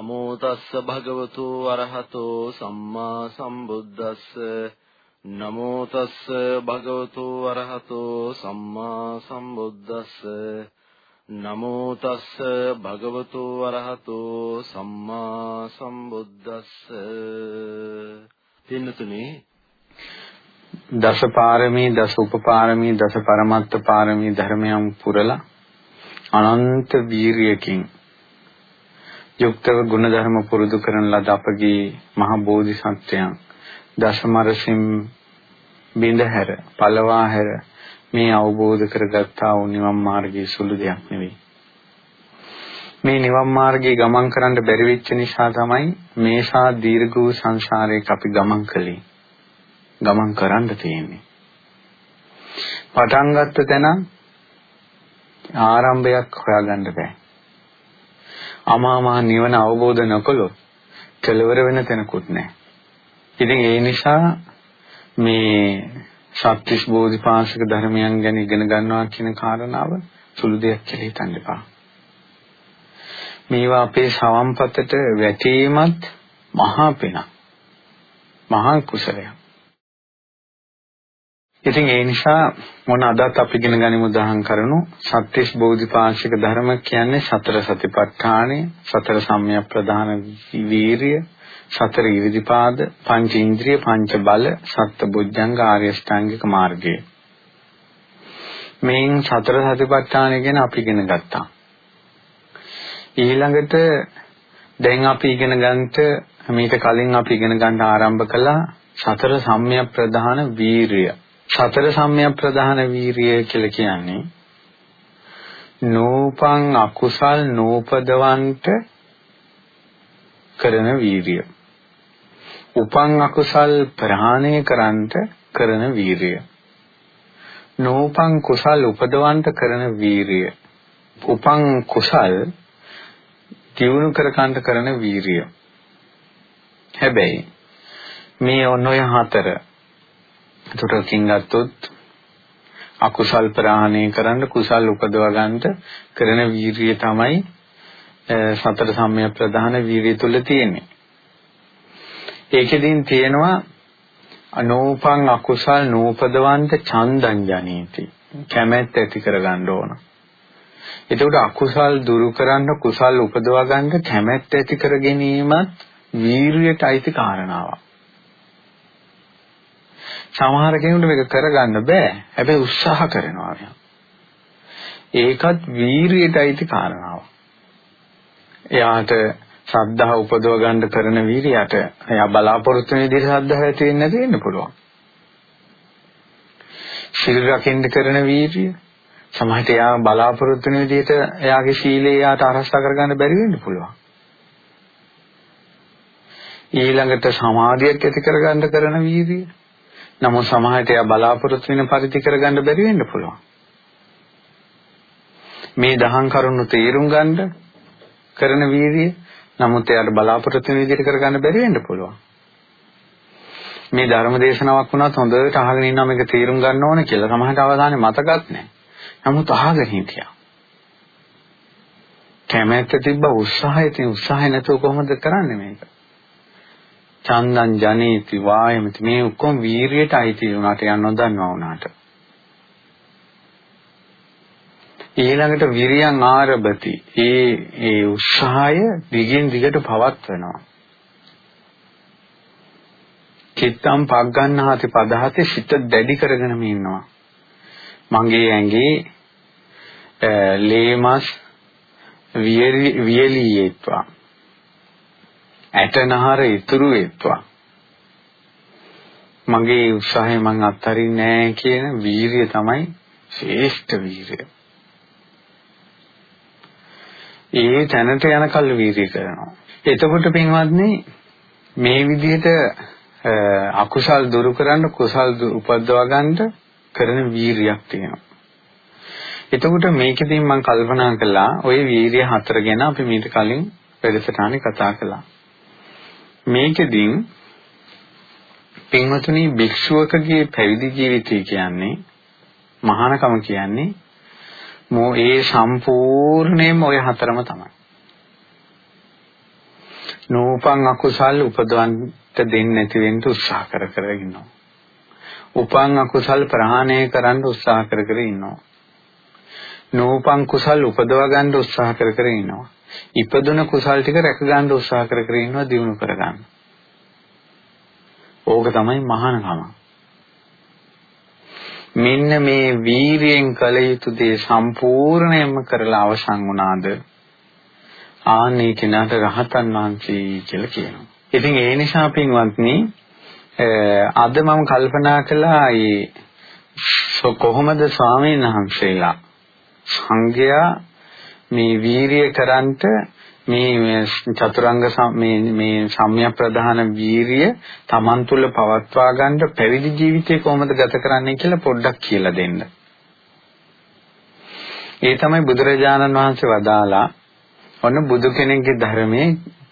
නමෝ තස්ස භගවතු අරහතෝ සම්මා සම්බුද්දස්ස. නමෝ තස්ස භගවතු අරහතෝ සම්මා සම්බුද්දස්ස. නමෝ තස්ස භගවතු අරහතෝ සම්මා සම්බුද්දස්ස. පින්නතුනි දස පාරමී දස උපපාරමී දස පරමත්ත පාරමී ධර්මයන් පුරලා අනන්ත වීරියකින් යුක්තව ගුණධර්ම පුරුදු කරන ලද අපගේ මහ බෝධිසත්වයන් දසමරසින් බිඳහැර පළවා හැර මේ අවබෝධ කරගත්තා වූ නිවන් මාර්ගයේ සුළු දෙයක් නෙවෙයි. මේ නිවන් මාර්ගයේ ගමන් කරන්න බැරි වෙච්ච නිසා තමයි මේසා දීර්ඝ වූ සංසාරයක අපි ගමන් කළේ. ගමන් කරන්න තියෙන්නේ. පටන් ගත්ත තැන ආරම්භයක් හොයාගන්න බෑ. අමාමා නිවන අවබෝධ නොකළොත් කෙලවර වෙන තැනකුත් නැහැ. ඉතින් ඒ නිසා මේ සත්‍විස් බෝධිපාශික ධර්මයන් ගැන ඉගෙන ගන්නවා කියන කාරණාව සුළු දෙයක් කියලා හිතන්න එපා. මේවා අපේ සවම්පතට වැටීමත් මහා පිනක්. මහා කුසලයක්. ඉතින් ඒ නිසා මොන අදත් අපි ඉගෙන ගනිමු දහම් කරනු සත්‍විස් බෝධිපාශික ධර්ම කියන්නේ සතර සතිපට්ඨානය, සතර සම්‍යක් ප්‍රධාන වීරිය, සතර ඉරිදිපාද, පංච ඉන්ද්‍රිය, පංච බල, සත්ත බුද්ධංග ආර්ය ශ්‍රාංගික මාර්ගය. මේන් සතර සතිපට්ඨානය ගැන අපි ඉගෙන ගත්තා. ඊළඟට දැන් අපි ඉගෙන ගන්නට මීට කලින් අපි ඉගෙන ගන්න ආරම්භ කළා සතර සම්‍යක් ප්‍රධාන වීරිය. සතර සම්‍යක් ප්‍රධාන වීරිය කියලා කියන්නේ නූපං අකුසල් නූපදවන්ට කරන වීරිය. උපං අකුසල් ප්‍රහාණය කරන්නට කරන වීරිය. නූපං කුසල් උපදවන්ට කරන වීරිය. උපං කුසල් දියුණු කරකන්ට කරන වීරිය. හැබැයි මේ ඔන්නෝය හතර එතකොටකින් ගත්තොත් අකුසල් ප්‍රහාණය කරන්න කුසල් උපදව ගන්නට කරන වීරිය තමයි සතර සම්‍යක් ප්‍රධාන වීරිය තුල තියෙන්නේ. ඒකෙදින් තියෙනවා අනෝපං අකුසල් නූපදවන්ත චන්දං ජනේති. කැමැත්ත ඇති කරගන්න ඕන. එතකොට අකුසල් දුරු කරන්න කුසල් උපදව ගන්න කැමැත්ත ඇති කර ගැනීමත් වීරියට අයිති කාරණාවක්. සමහර කෙනෙකුට මේක කරගන්න බෑ. හැබැයි උත්සාහ කරනවා මෙයා. ඒකත් වීරියට අයිති කාරණාවක්. එයාට ශ්‍රද්ධාව උපදව ගන්න කරන වීරියට එයා බලාපොරොත්තු වෙන විදිහට ශ්‍රද්ධාව ඇති වෙන්නේ නැති වෙන්න පුළුවන්. සිල් රකින්න කරන වීරිය සමහරට එයා බලාපොරොත්තු වෙන විදිහට එයාගේ සීලය එයාට ආරක්ෂා කරගන්න බැරි වෙන්න පුළුවන්. ඊළඟට සමාධියක් ඇති කරගන්න කරන වීරිය නමුත් සමහරට එයා බලාපොරොත්තු වෙන පරිදි කරගන්න බැරි වෙන්න පුළුවන්. මේ දහම් කරුණු තේරුම් ගන්න කරන වීර්යය නමුත් එයාට බලාපොරොත්තු වෙන විදිහට කරගන්න බැරි වෙන්න පුළුවන්. මේ ධර්ම දේශනාවක් වුණත් හොඳට අහගෙන ඉන්නවා මේක තේරුම් ගන්න ඕන කියලා. සමහරට අවධානය මතකත් නැහැ. නමුත් අහගෙන හිටියා. කැමැත්ත තිබ්බ උත්සාහය තියෙන උත්සාහය නැතුව කොහොමද කරන්නේ මේක? චන්දං ජනේති වායමති. මේ ඔක්කොම වීරියට අයිති වුණාට යන්න නොදන්නවා වුණාට. ඊළඟට විරියන් ආරභති ඒ ඒ උත්සාහය දිගින් දිගට පවත්වනවා. චිත්තම් පග්ගන්නාති පදහති සිත දැඩි කරගෙන ඉන්නවා. මගේ ඇඟේ ලේමස් වියලියේත්වා ඇටනහර ඉතුරු වෙත්වා. මගේ උත්සාහය මං අත්හරින්නේ නැහැ කියන වීරිය තමයි ශ්‍රේෂ්ඨ වීරිය. ඒ තැනට යනකල් වීරිය කරනවා. එතකොට පින්වත්නි මේ විදිහට අකුසල් දුරු කරන්න කුසල් උපද්දවා ගන්න කරන වීරියක් තියෙනවා. එතකොට මේකෙදී මම කල්පනා කළා ওই වීරිය හතර ගැන අපි මීට කලින් වැඩසටහනේ කතා කළා. මේකෙදින් පින්වතුනි භික්ෂුවකගේ පැවිදි ජීවිතය කියන්නේ මහානකම කියන්නේ මෝ ඒ සම්පූර්ණයෙන්ම ওই හතරම තමයි. නූපන් අකුසල් උපදවන්නට දෙන්නේ නැති වෙන්න උත්සාහ කර කර ඉන්නවා. උපන් අකුසල් ප්‍රහාණය කරන්න උත්සාහ කර කර ඉන්නවා. නූපන් කුසල් උපදව ගන්න උත්සාහ කර කර ඉන්නවා. ඉපදුන කුසල් ටික රැක ගන්න උත්සාහ කර කර ඉන්නවා දිනු කර ගන්න. ඕක තමයි මහානකම. මෙන්න මේ වීරියෙන් කළ යුතු දේ සම්පූර්ණයෙන්ම කරලා අවසන් වුණාද ආන්නේ කෙනාට රහතන් වහන්සේ කියලා කියනවා. ඉතින් ඒ නිසා පින්වත්නි අද මම කල්පනා කළා ඒ කොහොමද ස්වාමීන් වහන්සේලා සංඝයා මේ වීරිය කරන්ට මේ චතුරංග මේ මේ සම්‍යක් ප්‍රධාන වීරිය Taman තුල පවත්වා ගන්න පැවිදි ජීවිතය කොහොමද ගත කරන්නේ කියලා පොඩ්ඩක් කියලා දෙන්න. ඒ තමයි බුදුරජාණන් වහන්සේ වදාලා ඔන්න බුදු කෙනෙක්ගේ ධර්මයේ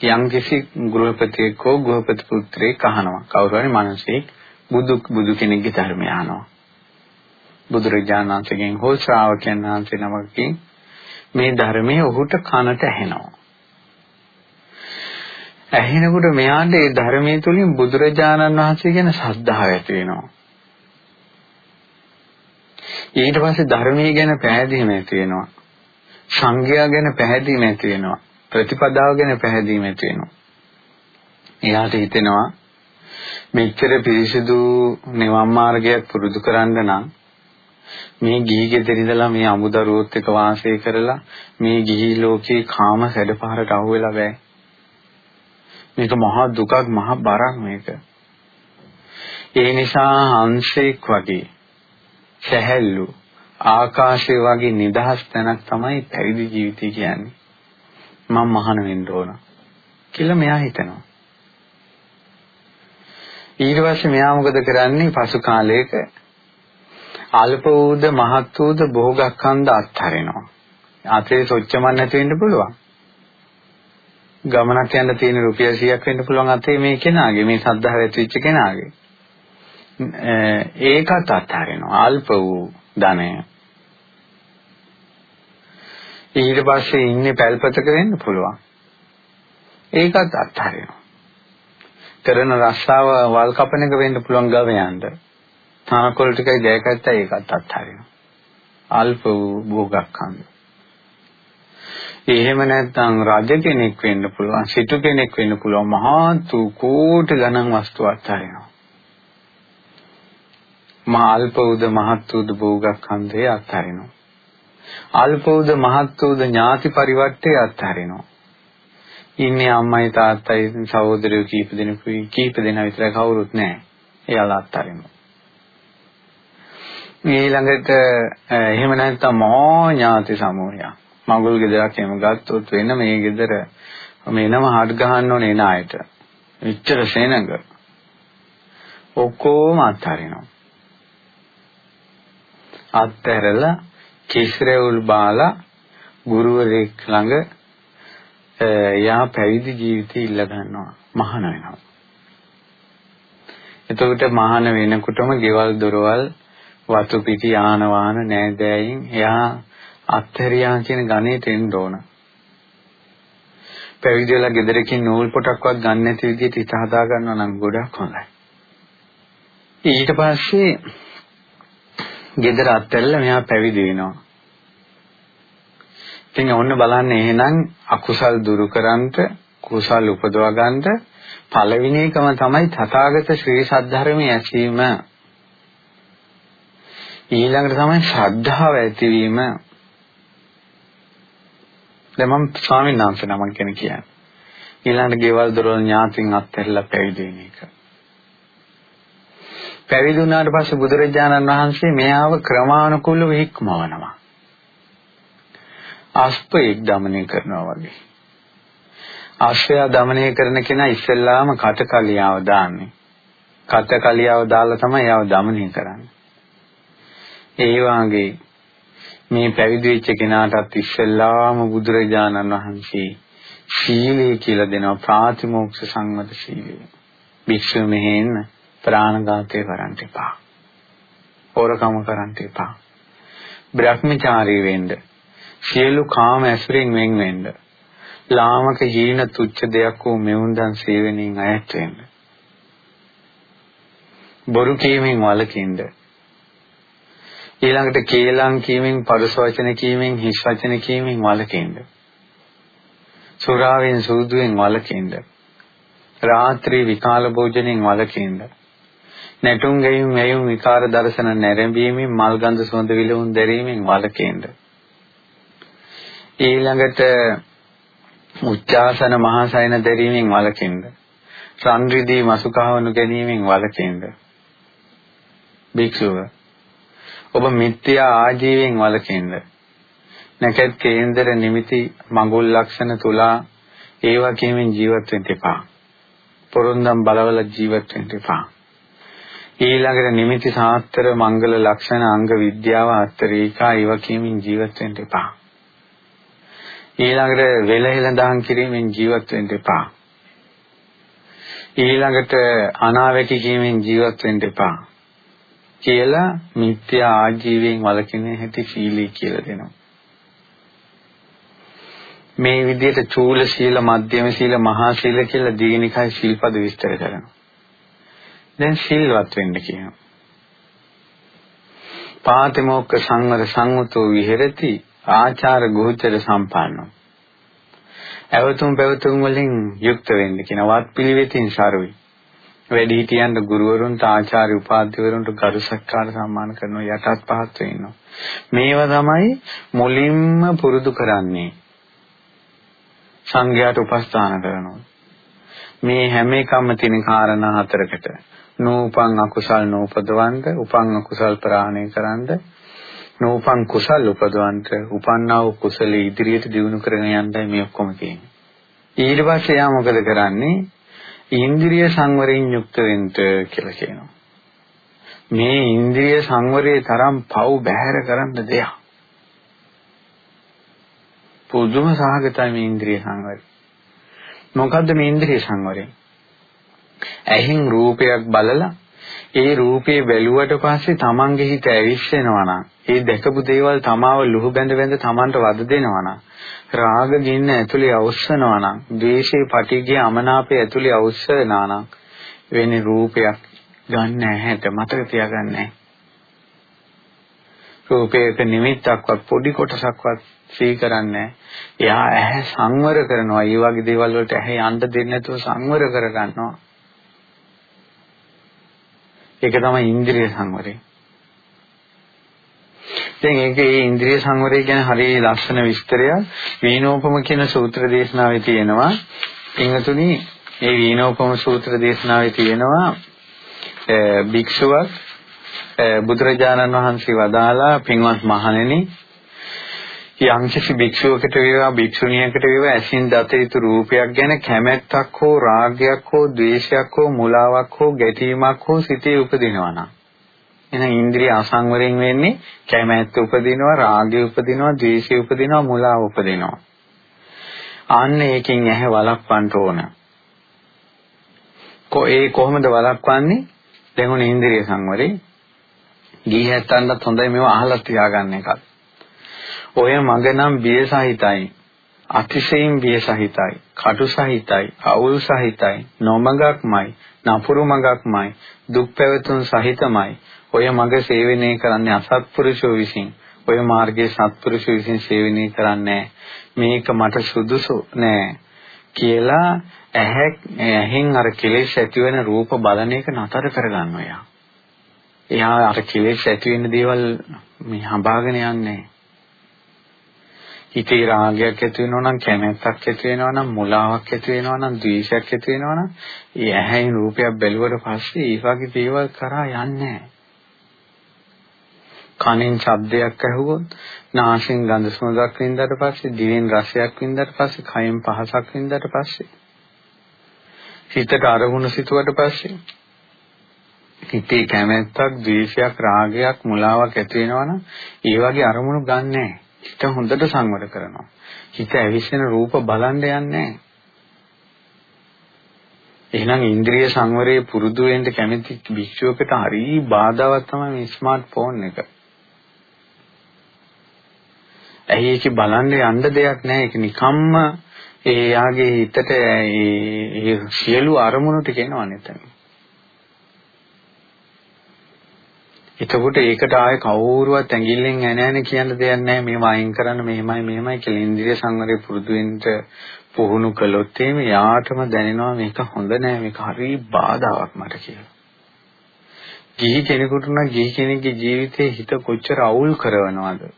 යම් කිසි ගෘහපතියෙක් හෝ ගෘහපති පුත්‍රයෙක් අහනවා. කවුරු හරි මිනිසෙක් බුදු බුදු කෙනෙක්ගේ ධර්මය අහනවා. බුදුරජාණන් වහන්සේගෙන් හෝ ශ්‍රාවකයන් වහන්සේ නමකින් මේ ධර්මයේ ඔහුට කනට ඇහෙනවා. ඇහෙනකොට මෙයාට ඒ ධර්මයේ තුලින් බුදුරජාණන් වහන්සේ ගැන ශ්‍රද්ධාව ඇති වෙනවා. ඊට පස්සේ ධර්මයේ ගැන පැහැදීම ඇති වෙනවා. සංඝයා ගැන පැහැදීම ඇති වෙනවා. ප්‍රතිපදාව ගැන පැහැදීම ඇති වෙනවා. එයාට හිතෙනවා මෙච්චර පිරිසිදු නිවන් මාර්ගයක් පුරුදු කරන්න නම් මේ ගිහි ගෙදර ඉඳලා මේ අමුදරුවොත් එක්ක වාසය කරලා මේ ගිහි ලෝකේ කාම සැඩපහරට අහු වෙලා බෑ. මේක මහා දුකක් මහා බරක් මේක. ඒ නිසා හංසෙක් වගේ සැහැල්ලු ආකාශය වගේ නිදහස් තැනක් තමයි පැවිදි ජීවිතය කියන්නේ. මම මහාන වෙන්න ඕන කියලා මෙයා හිතනවා. ඊට පස්සේ මෙයා මොකද කරන්නේ පසු කාලයක අල්ප වූද මහත් වූද භෝගක්ඛන්ද අත්හරිනවා. අතේ සොච්චමන් නැති වෙන්න පුළුවන්. ගමනක් යන්න තියෙන රුපියල් 100ක් වෙන්න පුළුවන් අතේ මේ කෙනාගේ මේ සද්ධාව ඇතිවෙච්ච කෙනාගේ. ඒකත් අත්හරිනවා අල්ප වූ ධනය. ඊට පස්සේ ඉන්නේ පැල්පතක වෙන්න පුළුවන්. ඒකත් අත්හරිනවා. කරන රස්සාව වල් කපන එක වෙන්න පුළුවන් ගවයන්ට. තනකොළ ටිකයි ජයකත්ත ඒකත් අත්හරිනවා. අල්ප වූ භෝගක්ඛන්ද. එහෙම නැත්නම් රජ කෙනෙක් වෙන්න පුළුවන්, සිටු කෙනෙක් වෙන්න පුළුවන්, මහා තු කෝටි ගණන් වස්තු අත්හරිනවා. මා අල්ප උද මහත් උද භෝගක්ඛන්දේ අත්හරිනවා. අල්ප උද මහත් උද ඥාති පරිවර්තේ අත්හරිනවා. ඉන්නේ අම්මයි තාත්තයි සහෝදරයෝ කීප දෙනෙකුයි කීප දෙනා විතර කවුරුත් නැහැ. එයාලා අත්හරිනවා. ඊළඟට එහෙම නැත්නම් මහා ඥාති සමූහයක්. මඟුල් ගෙදරක් එහෙම ගත්තොත් වෙන මේ ගෙදර මේනම හඩ ගහන්න ඕනේ නායට. එච්චර සෙනඟ. ඔක්කොම අත්හරිනවා. අත්හැරලා කිස්රෙවුල් බාලා ගුරුවරයෙක් ළඟ යා පැවිදි ජීවිතය ඉල්ල ගන්නවා මහාන වෙනවා. එතකොට මහාන වෙනකොටම ගෙවල් දොරවල් වතු පිටි ආන වාහන නෑදෑයින් එයා අත්හැරියා කියන ගණේට එන්න ඕන. පැවිදි වෙලා ගෙදරකින් නූල් පොටක්වත් ගන්න නැති විදිහට හිත හදා ගන්නවා නම් ගොඩක් හොඳයි. ඊට පස්සේ ගෙදර අත්හැරලා මෙයා පැවිදි වෙනවා. ඉතින් ඔන්න බලන්න එහෙනම් අකුසල් දුරු කරන්ට කුසල් උපදවා ගන්නට පළවෙනි එකම තමයි තථාගත ශ්‍රී සද්ධර්මයේ ඇසීම. ඊළඟට තමයි ශ්‍රද්ධාව ඇතිවීම. දැන් මම ස්වාමීන් වහන්සේ නමක් ගැන කියන්නේ. ඊළඟට ගෙවල් දොරවල් ඥාතින් අත්හැරලා පැවිදි වෙන එක. පැවිදි වුණාට පස්සේ බුදුරජාණන් වහන්සේ මෙයාව ක්‍රමානුකූලව හික්මවනවා. අස්පෙක් দমনය කරනවා වගේ. අශ්වය দমনය කරන කෙනා ඉස්සෙල්ලාම කට කලියාව දාන්නේ. කට කලියාව දාලා තමයි එයාව দমনය කරන්නේ. ඒ වාගේ මේ පැවිදි වෙච්ච කෙනාටත් ඉස්සෙල්ලාම බුදුරජාණන් වහන්සේ සීලය කියලා දෙනවා ප්‍රාතිමෝක්ෂ සංවත සීලය. භික්ෂුව මෙහෙන්න ප්‍රාණඝාතය කරන්න එපා. හොරකම කරන්න එපා. බ්‍රහ්මචාරී වෙන්න. සියලු කාම ඇසුරෙන් වෙන් වෙන්න. ලාමක හීන තුච්ච දෙයක් වූ මෙවුන්දන් සේවනයෙන් අයත් වෙන්න. බොරු කීමෙන් වළකින්න. ඊළඟට කේලම් කීමෙන් පරස වචන කීමෙන් හිස් වචන කීමෙන් වළකින්න. සුරාවෙන් සූදුවෙන් වළකින්න. රාත්‍රී විකාල භෝජනෙන් වළකින්න. නැටුම් ගැයුම් ඇයුම් විකාර දර්ශන නැරඹීමෙන් මල් ගඳ සුවඳ විලවුන් දැරීමෙන් වළකින්න. ඊළඟට උච්චාසන මහසයන දැරීමෙන් වළකින්න. සංරිදී මසුකහවණු ගැනීමෙන් වළකින්න. භික්ෂුව ඔබ මිත්‍යා ආජීවයෙන් වළකින්න. නැකත් කේන්දර නිමිති මඟුල් ලක්ෂණ තුලා ඒවා කියමින් ජීවත් වෙන්න එපා. පොරොන්දම් බලවල ජීවත් වෙන්න එපා. ඊළඟට නිමිති සාත්‍තර මංගල ලක්ෂණ අංග විද්‍යාව අත්තරේකා ඒවා කියමින් ජීවත් වෙන්න එපා. ඊළඟට වෙලහෙලඳාම් කිරීමෙන් ජීවත් වෙන්න එපා. ඊළඟට අනාවැකි කීමෙන් ජීවත් වෙන්න එපා. කියලා මිත්‍යා ආජීවයෙන් වළකින හැටි සීලී කියලා දෙනවා. මේ විදිහට චූල සීල, මධ්‍යම සීල, මහා සීල කියලා දීනිකයි ශිල්පද විස්තර කරනවා. දැන් සිල්වත් වෙන්න කියනවා. පාතිමෝක්ඛ සංවර සංවතෝ විහෙරති ආචාර ගෝචර සම්පන්නෝ. අවතුම් පැවතුම් වලින් යුක්ත වෙන්න කියන වත් පිළිවෙතින් සරුයි. වැඩිහිටියන්ට ගුරුවරුන්ට ආචාර්ය උපාධ්‍යවරුන්ට ගරු සත්කාර සම්මාන කරනවා යටත් පහත් වෙනවා. මේවා තමයි මුලින්ම පුරුදු කරන්නේ. සංඝයාට උපස්ථාන කරනවා. මේ හැම එකම තියෙන කාරණා හතරකට නූපං අකුසල් නූපදවන්ත උපං අකුසල් ප්‍රාණය කරන්ද නූපං කුසල් උපදවන්ත උපන්නා වූ කුසල ඉදිරියට දියුණු කරගෙන යන්නයි මේ ඔක්කොම තියෙන්නේ ඊට පස්සේ යා මොකද කරන්නේ ඉන්ද්‍රිය සංවරයෙන් යුක්ත වෙන්න කියලා කියනවා මේ ඉන්ද්‍රිය සංවරයේ තරම් පව් බැහැර කරන්න දෙයක් පුදුම සහගතයි මේ ඉන්ද්‍රිය සංවරය. මොකද්ද මේ ඉන්ද්‍රිය සංවරය? ඇහෙන් රූපයක් බලලා ඒ රූපේ බැලුවට පස්සේ තමන්ගේ හිත ඇවිස්සෙනවා නම් ඒ දැකපු දේවල් තමාව ලුහු බැඳ බැඳ තමන්ට වද දෙනවා නම් රාග ගින්න ඇතුලේ අවස්සනවා නම් ද්වේෂේ පටිගිය අමනාපේ ඇතුලේ අවස්සනවා නම් වෙන්නේ රූපයක් ගන්න ඇහැට මතක තියාගන්න නැහැ රූපයක නිමිත්තක්වත් පොඩි කොටසක්වත් සිහි කරන්නේ එයා ඇහැ සංවර කරනවා. ඒ වගේ දේවල් වලට ඇහැ යන්න දෙන්නේ නැතුව සංවර කර ගන්නවා. ඒක තමයි ඉන්ද්‍රිය සංවරය. දැන් ඒකේ ඉන්ද්‍රිය සංවරය ගැන හරිය ලස්සන විස්තරයක් වීනෝපම කියන සූත්‍ර දේශනාවේ තියෙනවා. පින්වතුනි මේ වීනෝපම සූත්‍ර දේශනාවේ තියෙනවා භික්ෂුවක් බුදුරජාණන් වහන්සේ වදාලා පින්වත් මහණෙනි යම්කිසි භික්ෂුවකට වේවා භික්ෂුණියකට වේවා ඇසින් දත යුතු රූපයක් ගැන කැමැත්තක් හෝ රාගයක් හෝ ද්වේෂයක් හෝ මුලාවක් හෝ ගැටීමක් හෝ සිතේ උපදිනවා නම්. එහෙනම් ඉන්ද්‍රිය අසංවරයෙන් වෙන්නේ කැමැත්ත උපදිනවා රාගය උපදිනවා ද්වේෂය උපදිනවා මුලාව උපදිනවා. අන්න ඒකෙන් ඇහැ වළක්වන්න ඕන. කො ඒ කොහොමද වළක්වන්නේ? දැන් උන ඉන්ද්‍රිය සංවරේ. ගිහිහැත්තන්ට හොඳයි මේව අහලා තියාගන්න එකත්. ඔය මග නම් බිය සහිතයි. අතිශයින් බිය සහිතයි. කටු සහිතයි. අවුල් සහිතයි. නොමගක්මයි. නපුරු මගක්මයි. දුක් පැවතුම් සහිතමයි. ඔය මග සේවනය කරන්නේ අසත්පුරුෂෝ විසින්. ඔය මාර්ගයේ සත්පුරුෂෝ විසින් සේවනය කරන්නේ මේක මට සුදුසු නෑ කියලා ඇහැ ඇහෙන් අර කෙලෙස් ඇති වෙන රූප බලන එක නතර කරගන්නවා යා. එයා අර කෙලෙස් ඇති වෙන දේවල් මේ හඹාගෙන යන්නේ හිතේ රාගයක් ඇති වෙනවා නම් කැමැත්තක් ඇති වෙනවා නම් මුලාවක් ඇති වෙනවා නම් ද්වේෂයක් ඇති වෙනවා නම් ඒ ඇහැයින් රූපයක් බැලුවට පස්සේ ඒ වගේ දේවල් කරා යන්නේ කනෙන් ශබ්දයක් ඇහුවොත් නාසයෙන් ගඳ සුවඳක් වින්දාට පස්සේ දිවෙන් රසයක් වින්දාට පස්සේ කයෙන් පහසක් වින්දාට පස්සේ හිතට අරමුණු සිතුවට පස්සේ හිතේ කැමැත්තක් ද්වේෂයක් රාගයක් මුලාවක් ඇති වෙනවා නම් ඒ වගේ අරමුණු ගන්නෑ. හිත හොඳට සංවර කරනවා. හිත ඇවිස්සෙන රූප බලන්න යන්නේ එහෙනම් ඉන්ද්‍රිය සංවරයේ පුරුදු වෙන්න කැමති භික්ෂුවකට හරි බාධාවක් තමයි මේ ස්මාර්ට්ෆෝන් එක. ඇයි ඒක බලන්න යන්න දෙයක් නැහැ. ඒක නිකම්ම ඒ යාගේ හිතට ඒ සියලු අරමුණු ටික එනවනේ එතන. එතකොට ඒකට ආයේ කවුරුවත් ඇඟිල්ලෙන් ඇන ඇන කියන්න දෙයක් නැහැ මේව අයින් කරන්න මෙහෙමයි මෙහෙමයි කියලා ඉන්ද්‍රිය සංවරය පුරුදු වෙන්න පුහුණු කළොත් එimhe යාටම දැනෙනවා මේක හොඳ නෑ මේක හරි බාධාවක් මට කියලා. ගිහි කෙනෙකුට නම් ගිහි කෙනෙක්ගේ ජීවිතේ හිත කොච්චර අවුල් කරනවද?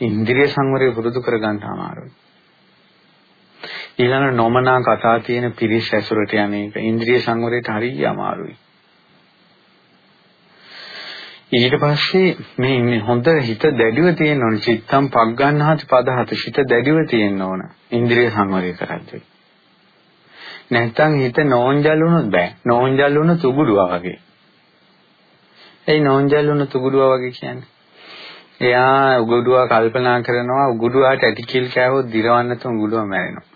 ඉන්ද්‍රිය සංවරය පුරුදු කරගන්න අමාරුයි. ඊළඟ නොමනා කතා තියෙන පිරිස් ඇසුරට යන්නේ ඉන්ද්‍රිය සංවරයට හරිය අමාරුයි. ඊට පස්සේ මේ හොඳ හිත දැඩිව තියෙන්න ඕන. චිත්තම් පක් ගන්නහත් පදහත. හිත දැඩිව තියෙන්න ඕන. ඉන්ද්‍රිය සංවරය කරද්දී. නැත්තම් හිත නෝන්ජල් වුණොත් බෑ. නෝන්ජල් වුණ තුගුඩුවා වගේ. ඒ නෝන්ජල් වුණ තුගුඩුවා වගේ කියන්නේ. එයා උගුඩුවා කල්පනා කරනවා උගුඩුවාට ඇටි කිල් කෑවොත් දිරවන්න තුන් උගුඩුවා මැරෙනවා.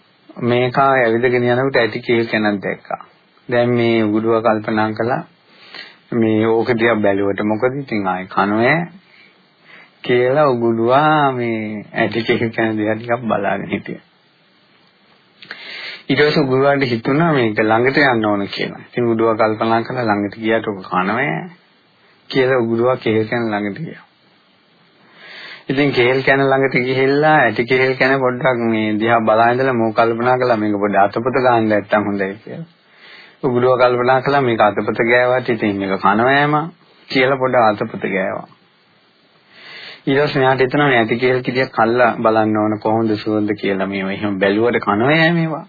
මේකා ඇවිදගෙන යනකොට ඇටි කිල් කෙනක් දැක්කා. දැන් මේ උගුඩුවා කල්පනා කළා. මේ ඕක දිහා බැලුවට මොකද ඉතින් ආයේ කනෝය කියලා උගුඩුවා මේ ඇටි ටික කන දිහා ටිකක් බලාගෙන හිටියා. ඊට පස්සේ උගුඩුවාට හිතුණා මේක ළඟට යන්න ඕන කියලා. ඉතින් උගුඩුවා කල්පනා කළා ළඟට ගියාට ඔක කනෝය කියලා උගුඩුවා කේල් කන ළඟට ගියා. ඉතින් කේල් කන ළඟට ගිහිල්ලා ඇටි කේල් කන පොඩ්ඩක් මේ දිහා බලා ඉඳලා මෝ කල්පනා කළා මේක පොඩ්ඩ අතපොත ගන්න නැත්තම් හොඳයි කියලා. උගුරුව කල්පනා කළා මේක අතපත ගෑවට ඉතින් මේක කනවෑම කියලා පොඩ අතපත ගෑවා. ඊට පස්සේ මෙයාට හිතනවා මේ ඇති කියලා කිරියක් කල්ලා බලන්න ඕන කොහොමද සුවඳ කියලා මේව එහෙම බැලුවට කනවෑ මේවා.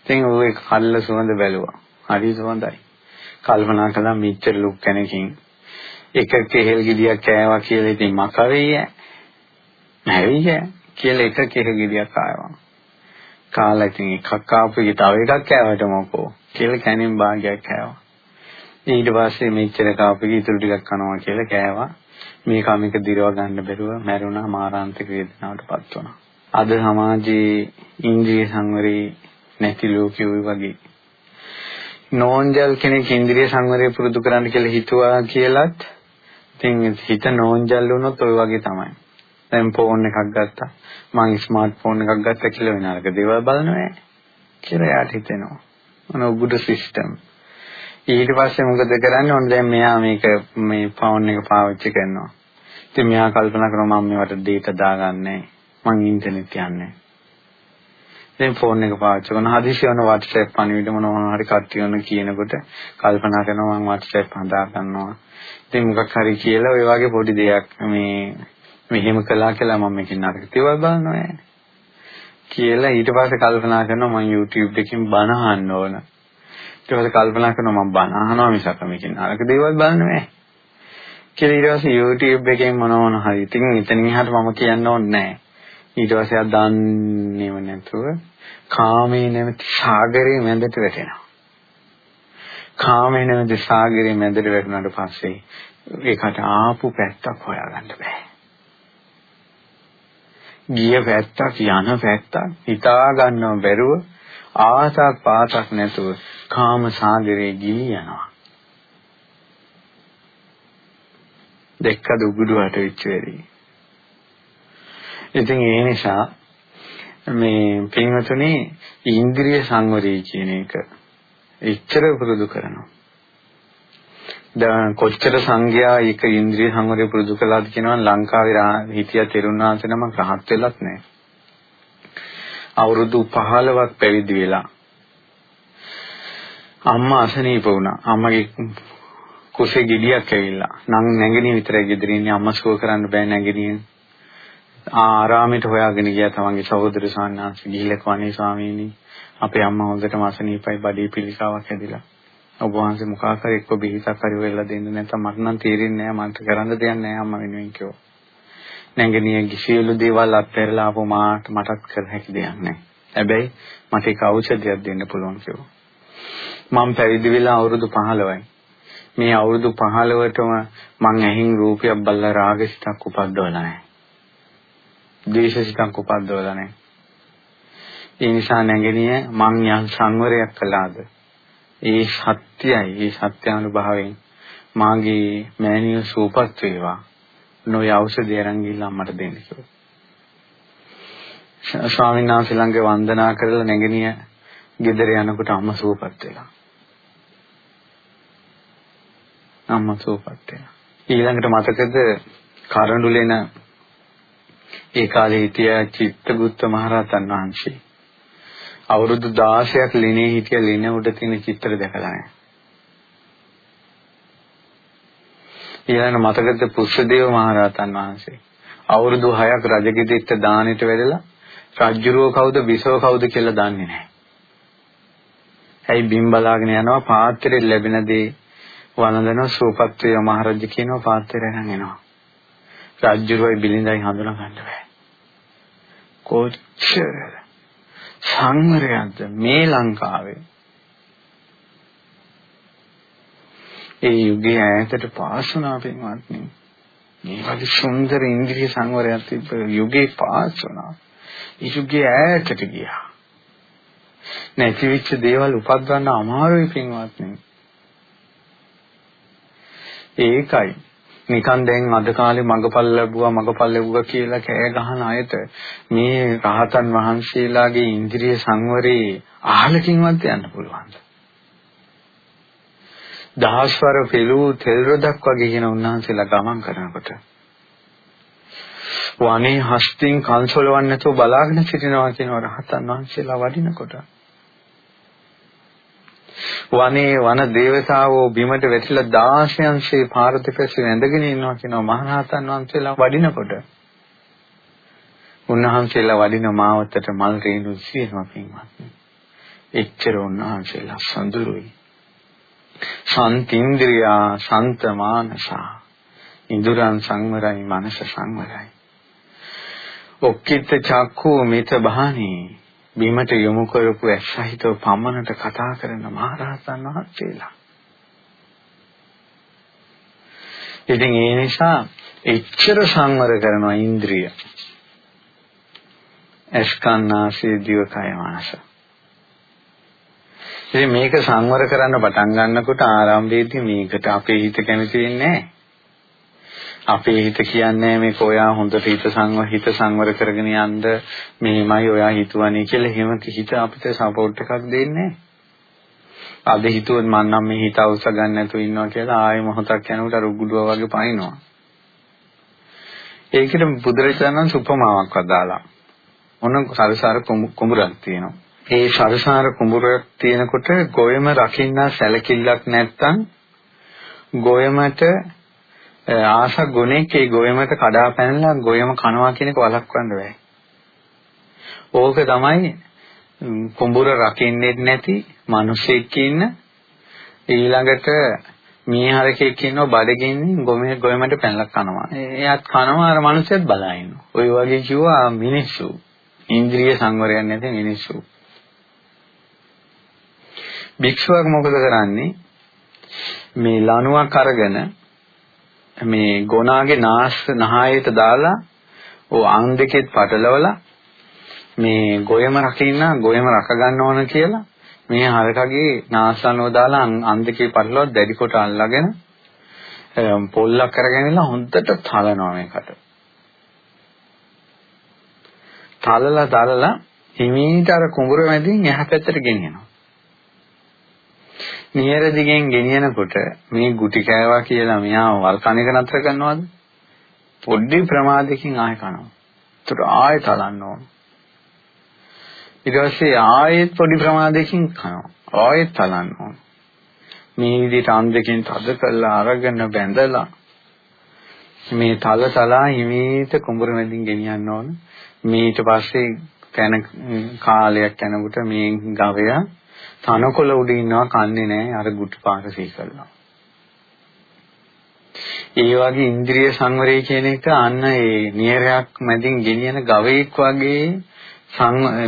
ඉතින් ඌ ඒක කල්ල සුවඳ බැලුවා. හරි සුවඳයි. කල්පනා කළා මෙච්චර ලුක් කෙනකින් එක කෙහෙල් ගෙඩියක් කෑවා කියලා ඉතින් මකවෙයි නැවිය කියලා එක කෙහෙල් ගෙඩියක් ආවා. කාලා ඉතින් එකක් ආපු එක තව එකක් කෑවට මොකෝ කියලා කැණින් භාගයක් කෑවා. ඊට පස්සේ මෙච්චර කාපෙක ඉතුරු ටිකක් කනවා කියලා කෑවා. මේ කමික දිරව ගන්න බැරුව මැරුණා මාරාන්තික වේදනාවටපත් වුණා. අද සමාජයේ ඉන්ද්‍රිය සංවරේ නැති ලෝකෙයි වගේ. නෝන්ජල් කෙනෙක් ඉන්ද්‍රිය සංවරය පුරුදු කරන්න කියලා හිතුවා කියලත් ඉතින් හිත නෝන්ජල් වුණොත් ওই වගේ තමයි. දැන් ෆෝන් එකක් ගත්තා. මං ස්මාර්ට් ෆෝන් එකක් ගත්තා කියලා වෙන අරක දේවල් බලනවා කියලා යාට හිතෙනවා. මොන උගුඩ සිස්ටම්. ඊට පස්සේ මොකද කරන්නේ? ඔන්න දැන් මෙයා මේක මේ ෆෝන් එක පාවිච්චි කරනවා. ඉතින් මෙයා කල්පනා කරනවා මම මේවට data දාගන්නේ මං ඉන්ටර්නෙට් යන්නේ. දැන් ෆෝන් එක පාවිච්චි කරන හදිසි වෙන WhatsApp පණිවිඩ මොනවා හරි කට්ටිය වෙන කියනකොට කල්පනා කරනවා මම WhatsApp හදා ගන්නවා. ඉතින් මොකක් හරි කියලා ඔය වගේ පොඩි දෙයක් මේ මෙහෙම කළා කියලා මම මේකෙන් අරක දේවල් බලනවා කියලා ඊට පස්සේ කල්පනා කරනවා මම YouTube එකකින් බණ අහන්න ඕන. ඊට පස්සේ කල්පනා කරනවා මම බණ අහනවා මිසක් මේකෙන් අරක දේවල් බලන්නේ නැහැ. කියලා ඊට පස්සේ YouTube එකෙන් මොන මොන හරි. ඉතින් එතනින් එහාට මම කියන්න ඕනේ නැහැ. ඊට පස්සේ ආ දන්නේම නැතුව කාමයේ නැමැති සාගරයේ මැදට වැටෙනවා. කාමයේ නැමැති සාගරයේ මැදට වැටුණාට පස්සේ ඒකට ආපු පැත්තක් හොයාගන්න බෑ. ගිය පැත්තක් යන පැත්තක් හිතා ගන්නව බැරුව ආසක් පාසක් නැතුව කාම සාගරේ ගිලී යනවා. දෙක්කද උගුඩුවට වෙච්ච වෙලී. ඉතින් ඒ නිසා මේ පින්වතුනි ඉන්ද්‍රිය සංවරය කියන එක එච්චර පුරුදු කරනවා. දැන් කොච්චර සංඝයා එක ඉන්ද්‍රිය සංවරය පුරුදු කළාද කියනවා ලංකාවේ හිටිය තෙරුණාංශ නම රහත් වෙලත් නැහැ. අවුරුදු 15ක් පැවිදි වෙලා අම්මා අසනීප වුණා. අම්මගේ කුසේ ගෙඩියක් ඇවිල්ලා. නම් නැගිනිය විතරයි ගෙදර ඉන්නේ අම්මා සුව කරන්න බෑ නැගිනිය. ආරාමයට හොයාගෙන ගියා තමන්ගේ සහෝදර සාන්නාංශ ගිහිල්ලා කවනේ ස්වාමීනි අපේ අම්මා හොඳටම අසනීපයි බඩේ පිළිකාවක් හැදිලා. ඔබ වහන්සේ මොකක් හරි එක්ක බෙහෙතක් හරි වෙලා දෙන්න නැත්නම් මට නම් තේරෙන්නේ නැහැ මට කරන්න දෙයක් නැහැ අම්මා වෙනුවෙන් කිව්වා. නැංගනිය සියලු දේවල් අත්හැරලා ආපු මාට මටත් කර හැකි දෙයක් නැහැ. හැබැයි මට ඒක ඖෂධයක් දෙන්න පුළුවන් කිව්වා. මම පැවිදි වෙලා අවුරුදු 15යි. මේ අවුරුදු 15ටම මං ඇහින් රූපයක් බල්ලා රාගසිතක් උපද්දවලා නැහැ. ද්වේෂසිතක් උපද්දවලා නැහැ. ඒ නිසා නැගණිය මං යම් සංවරයක් කළාද ඒ සත්‍යයි ඒ සත්‍යානුභවයෙන් මාගේ මෑණිය සූපත් වේවා නොය ඖෂධය අරන් ගිහිල්ලා අම්මට දෙන්න කිව්වා. ස්වාමීන් වහන්සේ ළඟ වන්දනා කරලා නැගණිය ගෙදර යනකොට අම්මා සුවපත් වෙලා. අම්මා සුවපත් වෙලා. ඊළඟට මතකද කරඬුලෙන ඒ කාලේ හිටිය චිත්තගුත්ත මහරහතන් වහන්සේ අවුරුදු 16ක් ලිනේ හිටිය ලින උඩ තියෙන චිත්‍ර දැකලා නැහැ. ඊළඟ මතකද පුෂ්පදේව මහරහතන් වහන්සේ අවුරුදු 6ක් රජගෙදෙට්ට දානෙට වැඩලා රජ්ජුරුව කවුද බිසව කවුද කියලා දන්නේ නැහැ. ඇයි බිම් බලාගෙන යනවා පාත්‍රෙ ලැබෙන දේ වළඳන සූපත්‍රය මහරජ කියනවා පාත්‍රය නම් එනවා. රජ්ජුරුවයි බිලින්දයි හඳුනා ගන්න බෑ. කොච්චර සංවරයක්ද මේ ලංකාවේ ඒ යුගයේ ඈතට පාස් වුණා පින්වත්නි. මේ වගේ සුන්දර ඉන්ද්‍රිය සංවරයක් තිබ්බ යුගයේ පාස් වුණා. ඒ යුගයේ ඈතට ගියා. නැතිවෙච්ච දේවල් උපද්දවන්න අමාරුයි පින්වත්නි. ඒකයි නිකන් දැන් අද කාලේ මගපල් ලැබුවා මගපල් ලැබුවා කියලා කෑ ගහන අයට මේ රහතන් වහන්සේලාගේ ඉන්ද්‍රිය සංවරේ අහලකින්වත් යන්න පුළුවන්ද? දහස්වර පෙළූ තෙල් රොදක් වගේ කියන උන්වහන්සේලා ගමන් කරනකොට වනේ හස්තින් කන්සොලවන්නේ නැතුව බලාගෙන සිටිනවා කියන රහතන් වහන්සේලා වඩිනකොට වනේ වන දේවතාවෝ බිමට වැටිලා 16න්සේ පාරදපැසි වැඳගෙන ඉන්නවා කියනවා මහරහතන් වහන්සේලා වඩිනකොට උන්වහන්සේලා වඩින මාවතට මල් රේණු සියනවා පින්වත්නි. එච්චර උන්වහන්සේලා සඳුරුයි. සන්තින්ද්‍රියා සන්තමානසා ඉඳුරන් සංවරයි මනස සංවරයි. ඔක්කිට චක්ඛු මිත බහානී බිමට යොමු කරපු ඇස්සහිතව පමණට කතා කරන මහරහතන් වහන්සේලා. ඉතින් ඒ නිසා එච්චර සංවර කරනවා ඉන්ද්‍රිය. එස්කන්නාසේ දිවකය මනස. ඉතින් මේක සංවර කරන්න පටන් ගන්නකොට ආරම්භයේදී මේකට අපේ හිත කැමති වෙන්නේ නැහැ. අපේ හිත කියන්නේ මේක ඔයා හොඳට හිත සංවර හිත සංවර කරගෙන යන්න මෙහෙමයි ඔයා හිතුවනේ කියලා එහෙම හිත අපිට සපෝට් එකක් දෙන්නේ අද හිතුවොත් මම නම් මේ හිත අවශ්‍ය ගන්න නැතුව ඉන්නවා කියලා ආයෙ මොහොතක් යනකොට අර උගුඩුව වගේ පනිනවා. ඒකට බුදුරජාණන් සුපමාවක් වදාලා. මොන සරසාර කුඹුරක් තියෙනවා. ඒ සරසාර කුඹුරක් තියෙනකොට ගොයම රකින්න සැලකිල්ලක් නැත්තම් ගොයමට ආස ගුණෙක් ඒ ගොයමට කඩා පැනලා ගොයම කනවා කියන එක වළක්වන්න බෑ. ඕක තමයි කුඹුර රකින්නේ නැති මිනිසෙක් ඉන්න ඊළඟට මීහරකෙක් ඉන්නව බඩගින්නේ ගොමේ ගොයමට පැනලා කනවා. එයාත් කනවා අර මිනිස්සෙත් බලා ඉන්නවා. ওই වගේ කිව්වා මිනිස්සු. ඉන්ද්‍රිය සංවරයක් නැති මිනිස්සු. භික්ෂුවක් මොකද කරන්නේ? මේ ලණුවක් අරගෙන මේ ගොනාගේ නාස් නහයට දාලා ඕ අං දෙකෙත් පටලවලා මේ ගොයම රකින්න ගොයම රක ගන්න ඕන කියලා මේ හරකගේ නාසනව දාලා අං දෙකේ පටලව දැඩි කොට අල්ලගෙන පොල්ලක් කරගෙනලා හොඳට තලනවා මේකට. තලලා තලලා හිමීට අර කුඹුර මැදින් එහා පැත්තට ගෙනියනවා. නියර දිගෙන් ගෙනියනකොට මේ ගුටි කෑවා කියලා මෙයා වල් කන එක නතර කරනවද? පොඩි ප්‍රමාදයකින් ආය කනවා. ඒතර ආයෙ තලන්න ඕන. ඊට පස්සේ ආයෙත් පොඩි ප්‍රමාදයකින් කනවා. ආයෙත් තලන්න ඕන. මේ විදිහට අන් දෙකෙන් තද කරලා අරගෙන බැඳලා මේ තල තලා හිමීට කුඹුර මැදින් ගෙනියන්න ඕන. මේ ඊට පස්සේ කන කාලයක් යනකොට මේ ගවයා තනකොළ උඩ ඉන්නවා කන්නේ නැහැ අර ගුටි පාට සීකල්ලා. ඒ වගේ ඉන්ද්‍රිය සංවරය කියන එක අන්න ඒ නියරයක් මැදින් ගෙනියන ගවයෙක් වගේ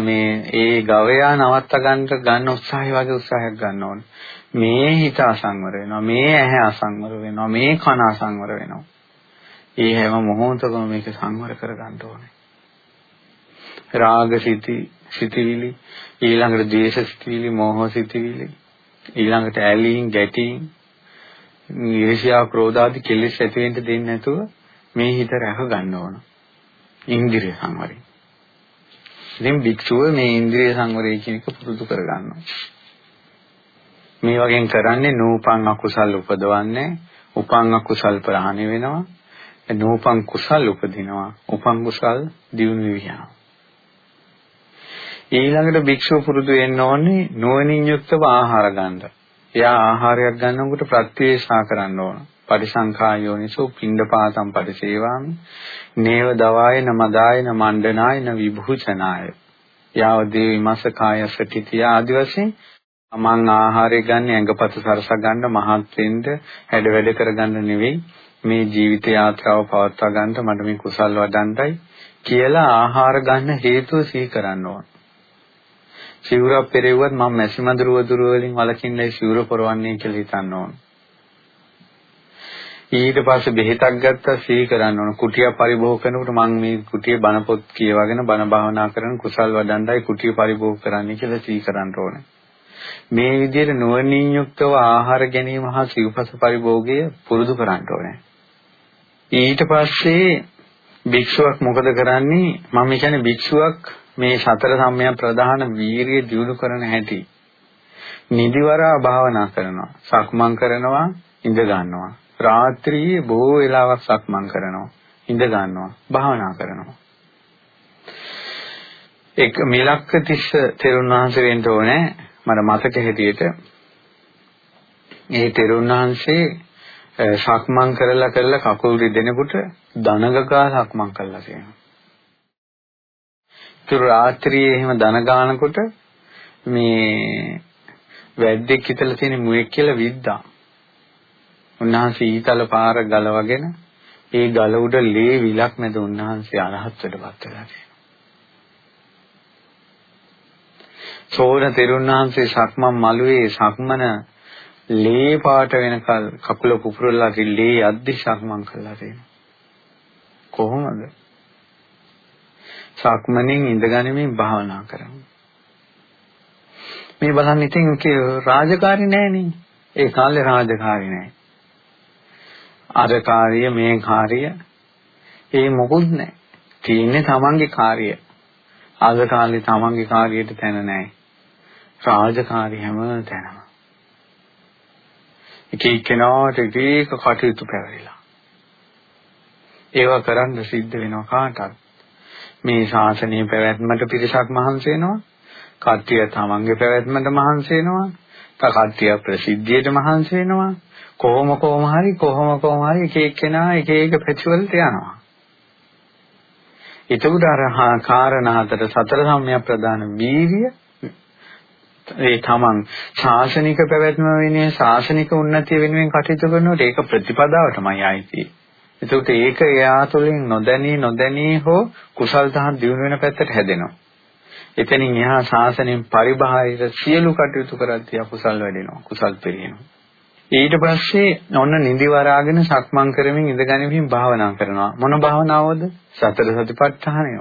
මේ ඒ ගවයා නවත්ත ගන්න ගන්න උත්සාහය වගේ උත්සාහයක් ගන්න ඕනේ. මේ හිත අසංවර වෙනවා. මේ ඇහැ අසංවර වෙනවා. මේ කන අසංවර වෙනවා. ඒ හැම මොහොතකම මේක සංවර කර ගන්න ඕනේ. රාග සිටි සිටිවිලි ඊළඟට ද්වේෂ සිටිවිලි මෝහ සිටිවිලි ඊළඟට ඇලීම් ගැටීම් ඊර්ෂ්‍යා ක්‍රෝධ ආදී කෙලෙස් ඇති වෙන්න දෙන්නේ නැතුව මේ හිත රැක ගන්න ඕන ඉන්ද්‍රිය සංවරය ඉතින් භික්ෂුව මේ ඉන්ද්‍රිය සංවරය කියන එක පුරුදු කරගන්නවා. මේ වගේ කරන්නේ නූපන් අකුසල් උපදවන්නේ, උපන් අකුසල් ප්‍රහාණය වෙනවා. නූපන් කුසල් උපදිනවා. උපන් කුසල් දියුණු වෙනවා. ඊළඟට භික්ෂුව පුරුදු වෙන්න ඕනේ නුවණින් යුක්තව ආහාර ගන්න. එයා ආහාරයක් ගන්නකොට ප්‍රත්‍යේශා කරන්න ඕන. පරිසංඛා යෝනිසෝ පිණ්ඩපාතම් පරිසේවාමි. නේව දවායන මදායන මණ්ඩනායන විභූෂනාය. යාව දේවි මස කායස කිතිය ආදි වශයෙන් මං ආහාරය ගන්න ඇඟපත සරස ගන්න මහත් වෙන්න හැඩ වැඩ කරගන්න නෙවෙයි මේ ජීවිත යාත්‍රාව පවත්වා ගන්නට මට මේ කුසල් වඩන්නයි කියලා ආහාර ගන්න හේතුව සිහි කරන්න ඕන. සිවුරක් පෙරෙව්වත් මම මැසිමඳුර වදුර වලින් වලකින්නයි සිවුර පොරවන්නේ කියලා හිතන්න ඕන. ඊට පස්සේ බෙහෙතක් ගත්තා සිහි කරන්න ඕන. කුටිය පරිභෝග කරනකොට මම මේ කුටියේ බණ පොත් කියවගෙන බණ භාවනා කරන කුසල් වඩන්නයි කුටිය පරිභෝග කරන්නේ කියලා සිහි කරන්න ඕනේ. මේ විදිහට නුවණින් යුක්තව ආහාර ගැනීම හා සිව්පස පරිභෝගය පුරුදු කරන්න ඕනේ. ඊට පස්සේ භික්ෂුවක් මොකද කරන්නේ? මම කියන්නේ භික්ෂුවක් මේ සතර සම්මය ප්‍රධාන වීරිය දියුණු කරන හැටි නිදිවරා භාවනා කරනවා. සක්මන් කරනවා ඉඳ ගන්නවා. රාත්‍රියේ බොහෝ වෙලාවක් සක්මන් කරනවා ඉඳ ගන්නවා භාවනා කරනවා. එක මිලක්ක තිස්ස තෙරුන් වහන්සේ වෙන්න ඕනේ. මට මතක හැටියට ඒ තෙරුන් වහන්සේ සක්මන් කරලා කරලා කකුල් රිදෙනකොට දනගකා සක්මන් කළා කියනවා තුරු රාත්‍රියේ එහෙම දන ගන්නකොට මේ වැද්දෙක් හිටලා තියෙන මුවෙක් කියලා විද්දා. උන්වහන්සේ ඊතල පාර ගලවගෙන ඒ ගල උඩ ලේ විලක් මැද උන්වහන්සේ අරහත්ත්වයටපත් වෙලා තියෙනවා. සෝන තෙරුණාංශේ සක්මන් මළුවේ සක්මන ලේ පාට වෙනකල් කකුල පුපුරලා ලේ අද්දි සක්මන් කළා තියෙනවා. කොහොමද? සක්මණෙන් ඉඳගනිමින් භාවනා කරමු. මේ බලන්න ඉතින් රාජකාරි නෑනේ. ඒ කාලේ රාජකාරි නෑ. අර කාර්ය මේ කාර්ය ඒ මොකුත් නෑ. තියෙන්නේ තමන්ගේ කාර්ය. අද කාලේ තමන්ගේ කාර්යයට තැන නෑ. රාජකාරි හැම තැනම. එක එක්කෙනාට එක කටයුතු පැවරිලා. ඒවා කරන්න සිද්ධ වෙනවා කාටත්. මේ ශාසනයේ පැවැත්මට පිරිසක් මහන්සි වෙනවා. කට්ටිය තමන්ගේ පැවැත්මට මහන්සි වෙනවා. තව කට්ටිය ප්‍රසිද්ධියට මහන්සි වෙනවා. කොහොම කොහොම හරි කොහොම කොහොම හරි එක එක්කෙනා එක එක පැතිවලට යනවා. එතකොට අර කාරණාතර සතර සම්‍යක් ප්‍රදාන වීර්ය ඒ තමන් ශාසනික පැවැත්ම වෙනුවෙන් ශාසනික උන්නතිය වෙනුවෙන් කටයුතු කරනකොට ඒක ප්‍රතිපදාවටමයි ආйти. එතකොට ඒක එයා තුළින් නොදැනී නොදැනී හෝ කුසල් දහම් දියුණු වෙන පැත්තට හැදෙනවා. එතනින් එහා ශාසනයෙන් පරිබාහිර සියලු කටයුතු කරද්දී අකුසල් වැඩෙනවා. කුසල් පිරිනනවා. ඊට පස්සේ ඔන්න නිදි වරාගෙන සක්මන් කරමින් ඉඳගනිමින් භාවනා කරනවා. මොන භාවනාවද? සතර සතිපට්ඨානය.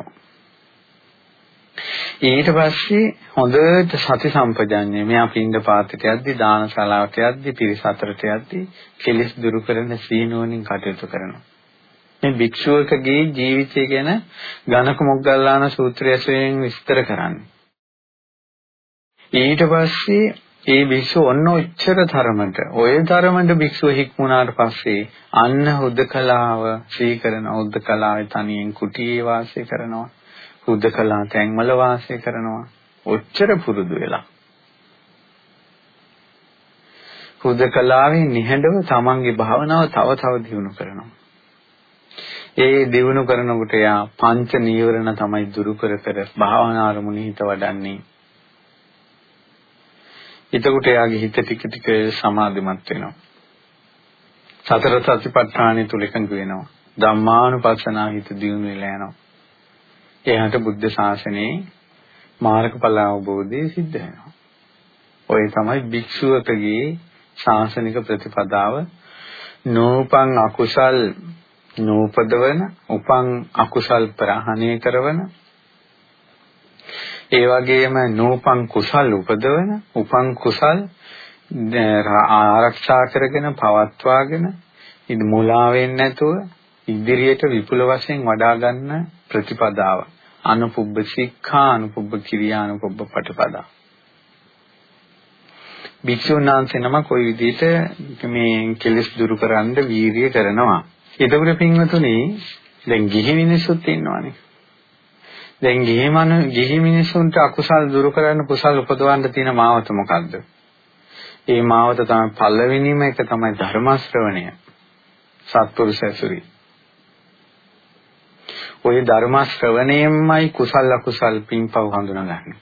ඊට පස්සේ හොඳට සති සම්පජඤ්ඤය මෙයා පින්ඳ පාත්‍රයට යද්දි දානශාලාවට යද්දි පිරිස අතරට යද්දි කෙලිස් දුරු කරන සීනුවණින් කටයුතු කරනවා. මේ භික්ෂුවකගේ ජීවිතය ගැන ඝනක මොග්ගල්ලාන සූත්‍රය ඇසුරෙන් විස්තර කරන්නේ. ඊට පස්සේ ඒ භික්ෂුව ඔන්න ඔච්චර තරමට ඔය තරමට භික්ෂුව හික්මුණාට පස්සේ අන්න හුදකලාව සීකරන හුදකලාවේ තනියෙන් කුටියේ වාසය කරනවා. හුදකලා තැන්වල වාසය කරනවා. ඔච්චර පුරුදු වෙලා. හුදකලාවේ නිහඬව තමන්ගේ භාවනාව තව තව දියුණු කරනවා. ඒ දිනු කරනකොට යා පංච නීවරණ තමයි දුරු කර කර භාවනා අරමුණේ හිත වඩන්නේ. එතකොට යාගේ හිත ටික ටික සමාධිමත් වෙනවා. සතර සතිපට්ඨානෙ තුල එකඟ වෙනවා. ධම්මානුපස්සනා හිත දියුණු වෙලා යනවා. එයාට බුද්ධ ශාසනයේ මාර්ගඵල අවබෝධය සිද්ධ වෙනවා. ඔය තමයි භික්ෂුවකගේ ශාසනික ප්‍රතිපදාව නෝපං අකුසල් නූපදවන උපං අකුසල් ප්‍රහාණය කරන ඒ වගේම නූපං කුසල් උපදවන උපං කුසල් ආරක්ෂා කරගෙන පවත්වාගෙන ඉද මුලා වෙන්නේ නැතුව ඉදිරියට විපුල වශයෙන් වඩා ගන්න ප්‍රතිපදාව අනුපුබ්බ සික්ඛා අනුපුබ්බ කිරියා අනුපුබ්බ පටිපදා භික්ෂුන් වහන්සේ නම කොයි විදිහට මේ කෙලෙස් දුරු කරන්න වීරිය කරනවා. ඒතකොට පින්වතුනි දැන් ගිහි මිනිස්සුත් ඉන්නවානේ. දැන් ගිහි මන ගිහි මිනිස්සුන්ට අකුසල් දුරු කරන්න කුසල් උපදවන්න තියෙන මාවත මොකද්ද? ඒ මාවත තමයි පළවෙනිම එක තමයි ධර්ම ශ්‍රවණය. සත්පුරුෂ ඇසුරි. ওই ධර්ම ශ්‍රවණයෙන්මයි කුසල් අකුසල් පින්පව් හඳුනාගන්නේ.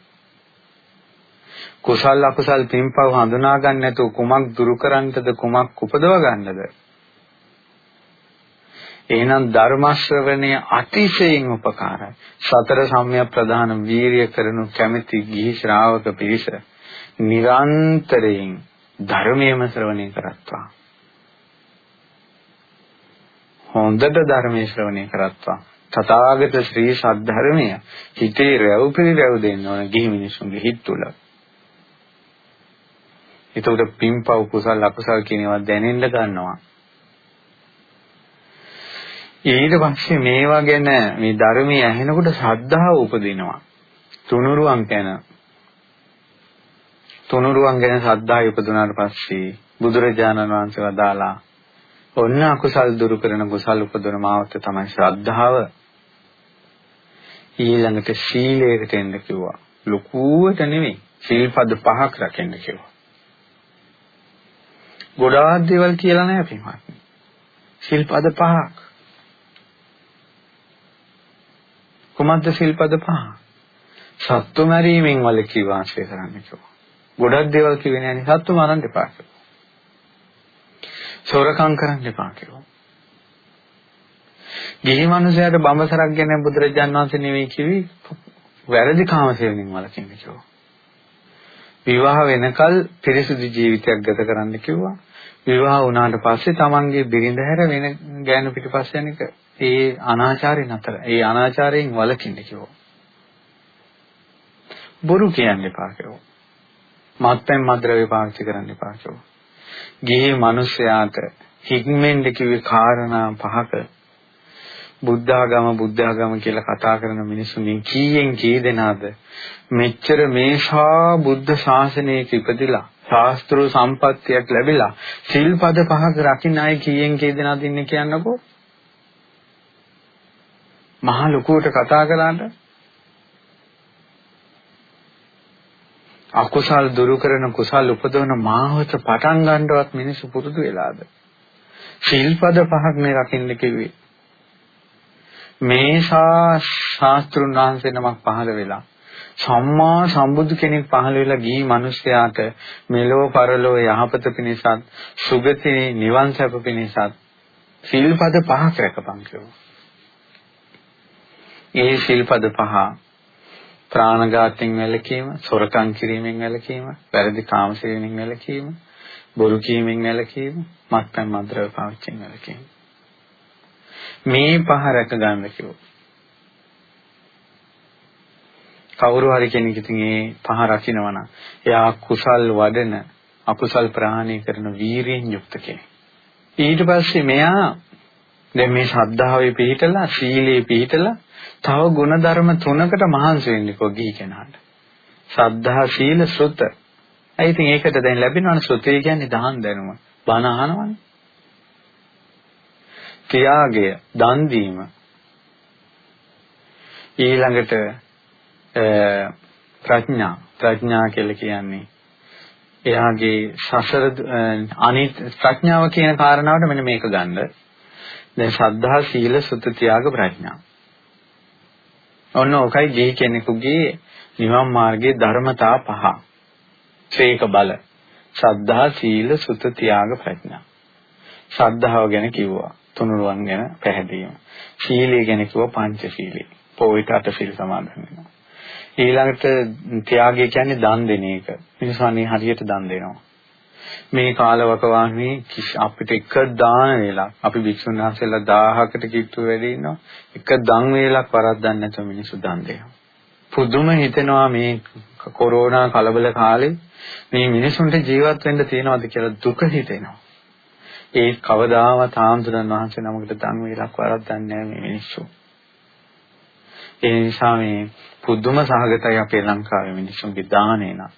කුසල් අකුසල් පින්පව් හඳුනා ගන්න නැතුව කුමක් දුරු කරන්නද කුමක් උපදව ගන්නද එහෙනම් ධර්ම ශ්‍රවණය අතිශයින් උපකාරයි. සතර සම්‍යක් ප්‍රධාන වීරිය කරනු කැමැති ගිහි ශ්‍රාවක පිරිස නිරන්තරයෙන් ධර්මයේම ශ්‍රවණය කරත්වා. හොඳට ධර්මයේ ශ්‍රවණය කරත්වා. තථාගත ශ්‍රී සද්ධර්මය හිතේ රැව් පිළිරැව් දෙන්න ඕන ගිහි මිනිසුන්ගේ හිත තුළ. එතකොට පින්පව් කුසල් අකුසල් කියන ඒවා දැනෙන්න ගන්නවා. ඊට පස්සේ මේවා ගැන මේ ධර්මයේ ඇහෙනකොට ශ්‍රද්ධාව උපදිනවා. තුනුරුවන් ගැන තුනුරුවන් ගැන ශ්‍රද්ධාව උපදුනාට පස්සේ බුදුරජාණන් වහන්සේ වදාලා ඔන්න අකුසල් දුරු කරන කුසල් උපදවන මාවත තමයි ශ්‍රද්ධාව. ඊළඟට සීලයකට එන්න කිව්වා. ලකුවට නෙමෙයි. සීල්පද පහක් රැකෙන්න කිව්වා. ගොඩාක් දේවල් කියලා නැහැ පින්වත්නි. ශිල්පද පහක්. කුමද්ද ශිල්පද පහ? සත්තු මරීමෙන් වලකී වාසය කරන්න කිව්වා. ගොඩක් දේවල් කිව්වේ නෑනේ සත්තු මරන්න එපා කිව්වා. සොරකම් කරන්න එපා කිව්වා. ගිහි මිනිසයාට බඹසරක් ගැන බුදුරජාන් වහන්සේ නෙවෙයි කිවි වැරදි කාමසේවණින් වලකින්න කිව්වා. විවාහ වෙනකල් පිරිසුදු ජීවිතයක් ගත කරන්න කිව්වා. විවාහ වුණාට පස්සේ තමන්ගේ බිරිඳ හැර වෙන ගෑනු පිටිපස්ස යන එක ඒ අනාචාරයෙන් අතර ඒ අනාචාරයෙන් වළකින්න කිව්වා. බොරු කියන්න එපා කිව්වා. මත්පැන් මද්ද්‍රව්‍ය පාවිච්චි කරන්න එපා කිව්වා. ගිහි මිනිසයාට හික්මෙන්ද කිව්වේ කාරණා පහක බුද්ධාගම බුද්ධාගම කියලා කතා කරන මිනිසුන්ගෙන් කීයෙන් කී දෙනාද මෙච්චර මේෂා බුද්ධ ශාසනයක ඉපදිලා ශාස්ත්‍රීය සම්පත්තියක් ලැබිලා සිල්පද පහක රකින්න අය කීයෙන් කී දෙනාද ඉන්නේ කියන්නකෝ මහ ලොකුවට කතා කළාට අකුසල් දුරු කරන කුසල් උපදවන මාවත පටන් ගන්නවත් මිනිස්සු පුරුදු වෙලාද සිල්පද පහක් මේ රකින්න කිව්වේ මේසා ශාස්ත්‍රුන් වහන්සේ නමක් පහළ වෙලා සම්මා සම්බුදු කෙනෙක් පහළ වෙලා ගිහි මිනිස්යාට මෙලෝ පරලෝ යහපත පිණිසත් සුගති නිවන් සැප පිණිසත් සිල්පද පහක් රැකපන් කියලා. ඒ සිල්පද පහ ප්‍රාණඝාතයෙන් වැළකීම, සොරකම් කිරීමෙන් වැළකීම, වැරදි කාමසේවණෙන් වැළකීම, බොරු කීමෙන් වැළකීම, මත්පැන් මද්ද්‍රව්‍ය පාවිච්චියෙන් වැළකීම. මේ පහ රැක ගන්න කිව්වා. කවුරු හරි කෙනෙක් ඉතින් මේ පහ රකින්නවා නම් එයා කුසල් වඩන අකුසල් ප්‍රහාණය කරන වීරියෙන් යුක්ත කෙනෙක්. ඊට පස්සේ මෙයා දැන් මේ ශ්‍රද්ධාවේ පිහිටලා සීලේ පිහිටලා තව ගුණධර්ම තුනකට මහන්සි වෙන්නේ කොගී කෙනාට. ශ්‍රද්ධා සීල සුත. ඒ ඉතින් ඒකට දැන් ලැබෙනවනේ සුතේ කියන්නේ දහන් දැනුම. බණ අහනවනේ. ත්‍යාගය, දන් දීම. ඊළඟට ප්‍රඥා, ප්‍රඥා කියලා කියන්නේ එයාගේ සසර අනිත් ප්‍රඥාව කියන කාරණාවට මෙන්න මේක ගන්න. දැන් ශ්‍රද්ධා, සීල, සුත, ත්‍යාග, ප්‍රඥා. ඔන්න ඔකයි ගේ කෙනෙකුගේ නිවන් මාර්ගයේ ධර්මතා පහ. ශ්‍රේක බල. ශ්‍රද්ධා, සීල, සුත, ත්‍යාග, ප්‍රඥා. ශ්‍රද්ධාව ගැන කිව්වා. තුනුරුවන් ගැන පැහැදීම. සීලය ගැන කිව්ව පංචශීලී. පොයිට අටසිල් සමාදන් වෙනවා. ඊළඟට ත්‍යාගය කියන්නේ දන් දෙන එක. මිනිස්සුන්නේ හරියට දන් දෙනවා. මේ කාලවකවානුවේ අපිට එක දාන වේලක් අපි භික්ෂුන් වහන්සේලා 1000කට කිට්ටු වැඩි ඉන්නවා. එක දන් වේලක් වරද්දන්න නැතුව මිනිස්සු දන් දෙනවා. පුදුම හිතෙනවා මේ කොරෝනා කලබල කාලේ මේ මිනිසුන්ට ජීවත් වෙන්න තියනවද කියලා දුක හිතෙනවා. ඒ කවදාවත් ආම්දුරන් වහන්සේ නමකට දන් වේලක් වරද්දන්නේ නැහැ මේ මිනිස්සු. ඒ නිසා මේ පුදුම සහගතයි අපේ ලංකාවේ මිනිස්සුන්ගේ දානේ නම්.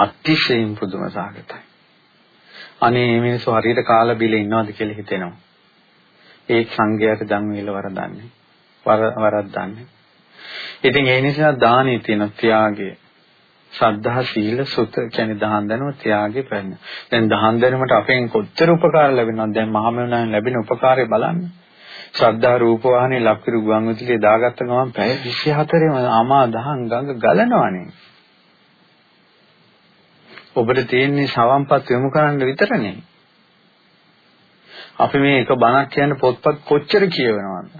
අතිශයින් පුදුම සහගතයි. අනේ මේ මිනිස්සු හරියට කාලා බීලා ඉන්නවද කියලා හිතෙනවා. ඒ සංඝයාට දන් වේල වරදන්නේ. වරද්දන්නේ. ඉතින් ඒ නිසා දානේ තියෙන ත්‍යාගය ශ්‍රද්ධා සීල සුත කියන්නේ දහන් දැනුම ත්‍යාගේ ප්‍රඥා. දැන් දහන් දැනුමට අපෙන් කොච්චර උපකාර ලැබෙනවද? දැන් මහමෙවුනාන් ලැබෙන උපකාරය බලන්න. ශ්‍රද්ධා රූප වාහනේ ලක්විරු ගුවන් විදුලියේ දාගත්ත ගමන් පැය 24ම අමා දහන් ගඟ ගලනවනේ. ඔබට තියෙන්නේ සවම්පත් යොමු කරන්න විතරනේ. අපි මේ එක බණක් කියන පොත්පත් කොච්චර කියවනවද?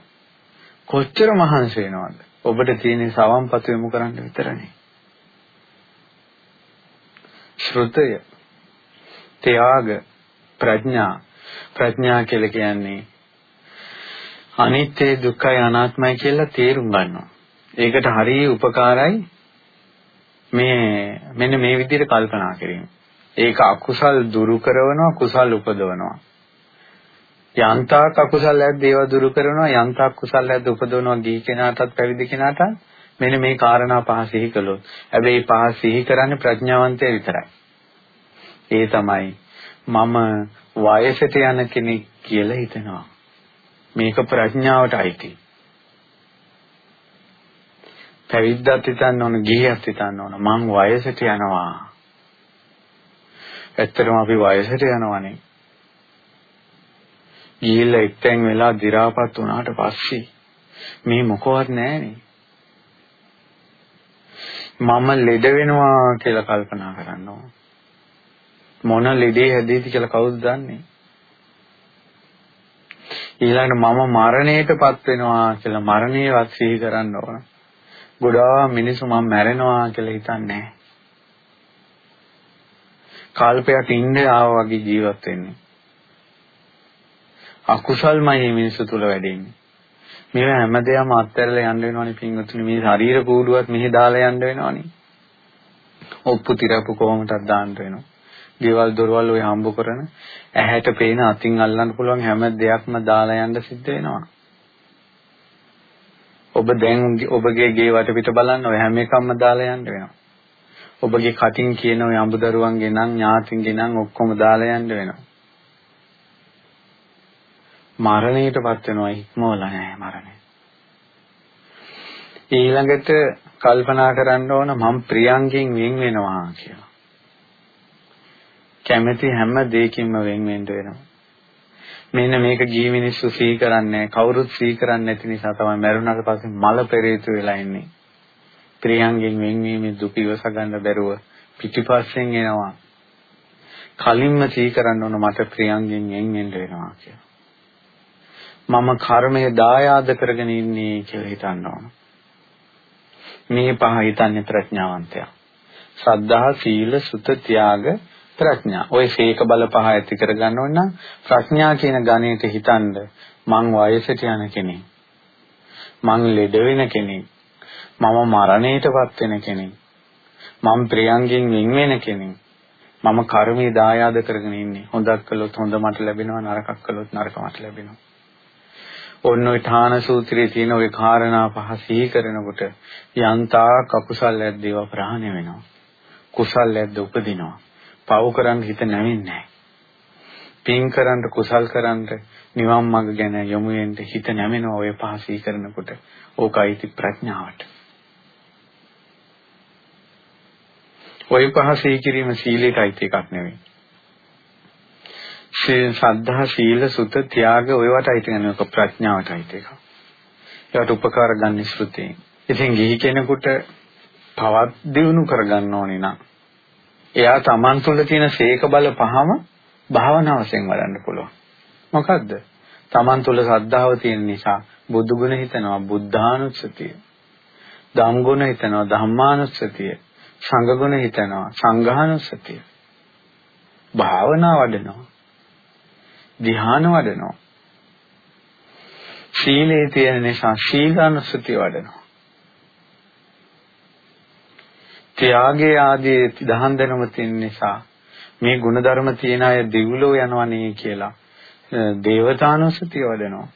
කොච්චර මහන්සි වෙනවද? ඔබට තියෙන්නේ සවම්පත් යොමු කරන්න විතරනේ. ශ්‍රුතය ත්‍යාග ප්‍රඥා ප්‍රඥා කියලා කියන්නේ අනිත්‍ය දුක්ඛය අනාත්මයි කියලා තේරුම් ගන්නවා. ඒකට හරිය උපකාරයි මේ මෙන්න මේ විදිහට කල්පනා කිරීම. ඒක අකුසල් දුරු කරනවා කුසල් උපදවනවා. යන්තාක් අකුසල් ඇද්ද ඒවා දුරු කරනවා යන්තාක් කුසල් ඇද්ද උපදවනවා ගිහි කෙනාටත් පැවිදි කෙනාටත් මෙන්න මේ කාරණා පහ සිහි කළොත් හැබැයි පහ සිහි කරන්නේ ප්‍රඥාවන්තය විතරයි. ඒ තමයි මම වයසට යන කෙනෙක් කියලා හිතනවා. මේක ප්‍රඥාවට අයිති. පැවිද්දත් හිතන්න ඕන, ගිහියත් හිතන්න ඕන. මං වයසට යනවා. ඇත්තටම අපි වයසට යනවනේ. ගිහිල්ලා එක්තෙන් වෙලා දි รา පත් වුණාට පස්සේ මේ මොකවත් නැහනේ. මම ලෙඩ වෙනවා කියලා කල්පනා කරනවා. මොන ලෙඩේ හැදෙයිද කියලා කවුද දන්නේ? ඊළඟට මම මරණයටපත් වෙනවා කියලා මරණයවත් සිහි කරන්න ඕන. ගොඩාක් මිනිස්සු මම මැරෙනවා කියලා හිතන්නේ නැහැ. කල්පයක් ඉන්නේ ආවා වගේ ජීවත් වෙන්නේ. අකුසල්මයි මේ මිනිස්සු තුල වැඩෙන්නේ. මේවා හැමදේම අත්හැරලා යන්න වෙනවනේ පින්වතුනි මේ ශරීර කූඩුවත් මෙහි දාලා යන්න වෙනවනේ. ඔප්පු තිරපු කොහොමදක් දාන්න වෙනවා. ගෙවල් දොරවල් ඔය හම්බ කරන ඇහැට පේන අතින් අල්ලන්න පුළුවන් හැම දෙයක්ම දාලා යන්න සිද්ධ වෙනවා. ඔබ දැන් ඔබගේ ගේ වටපිට බලන්න ඔය හැම එකක්ම දාලා යන්න වෙනවා. ඔබගේ කටින් කියන ඔය අඹදරුවන්ගේ නම් ඥාතින්ගේ නම් ඔක්කොම දාලා යන්න වෙනවා. මරණයටපත් වෙනවා ඉක්මවලා නැහැ මරණය. ඊළඟට කල්පනා කරන්න ඕන මම ප්‍රියංගෙන් වෙන් වෙනවා කියලා. කැමැති හැම දෙයකින්ම වෙන් වෙන්න වෙනවා. මෙන්න මේක ගිහි මිනිස්සු සී කරන්නේ කවුරුත් සී කරන්නේ නැති නිසා තමයි මරුණාට පස්සේ මල පෙරේතු වෙලා ඉන්නේ. ප්‍රියංගෙන් වෙන්වීමේ දුක ඉවස ගන්න බැරුව පිටිපස්සෙන් එනවා. කලින්ම සී කරන්න ඕන මට ප්‍රියංගෙන් වෙන් වෙන්න වෙනවා කියලා. මම කර්මය දායාද කරගෙන ඉන්නේ කියලා හිතන්න ඕන. මේ පහ හිතන්නේ ප්‍රඥාවන්තයා. සද්ධා, සීල, සුත, ත්‍යාග, ප්‍රඥා. ওই ශේක බල පහ ඇති කරගන්න ඕන නම් ප්‍රඥා කියන ගණයට හිතනද මං වයසට යන කෙනෙක්. මං ලෙඩ වෙන කෙනෙක්. මම මරණයටපත් වෙන කෙනෙක්. මම ප්‍රියංගෙන් වෙන් වෙන කෙනෙක්. මම කර්මයේ දායාද කරගෙන ඉන්නේ. හොඳක් කළොත් හොඳ මට ලැබෙනවා, නරකක් කළොත් නරක මට ලැබෙනවා. ඔන්න ඔය ථාන සූත්‍රයේ තියෙන ඔය කාරණා පහ සිහි කරනකොට යන්තා කකුසල් ඇද්දේව ප්‍රහාණය වෙනවා. කුසල් ඇද්ද උපදිනවා. පව් කරන්න හිත නැවෙන්නේ පින් කරන්න කුසල් කරන්න නිවන් මඟ ගැන යොමු වෙන්න හිත නැමෙනවා ඔය පහ සිහි කරනකොට. ඕකයිති ප්‍රඥාවට. ඔය පහ සිහි කිරීම සීලයටයි එකක් නෙවෙයි. සීල සද්ධා සීල සුත ත්‍යාග ඔයවටයි තියෙන එක ප්‍රඥාවටයි ඒක. ඒවට උපකාර ගන්න ශ්‍රුතියෙන්. ඉතින් ගිහි කෙනෙකුට තවත් දියුණු කරගන්න ඕනේ නම් එයා Taman තුල තියෙන සීක බල පහම භාවනා වශයෙන් වඩන්න පුළුවන්. මොකද්ද? Taman තුල ශ්‍රද්ධාව තියෙන නිසා බුදු ගුණ හිතනවා බුද්ධානුස්සතිය. ධම් ගුණ හිතනවා ධම්මානුස්සතිය. සංඝ ගුණ හිතනවා සංඝානුස්සතිය. භාවනා වඩනවා. ධ්‍යාන වඩනවා. සීලේ තියෙන නිසා සීලානුස්සතිය වඩනවා. ත්‍යාගයේ ආදී දහන් දැනුම තියෙන නිසා මේ ಗುಣධර්ම තියෙන අය දිවුලෝ යනවනේ කියලා දේවතානුස්සතිය වඩනවා.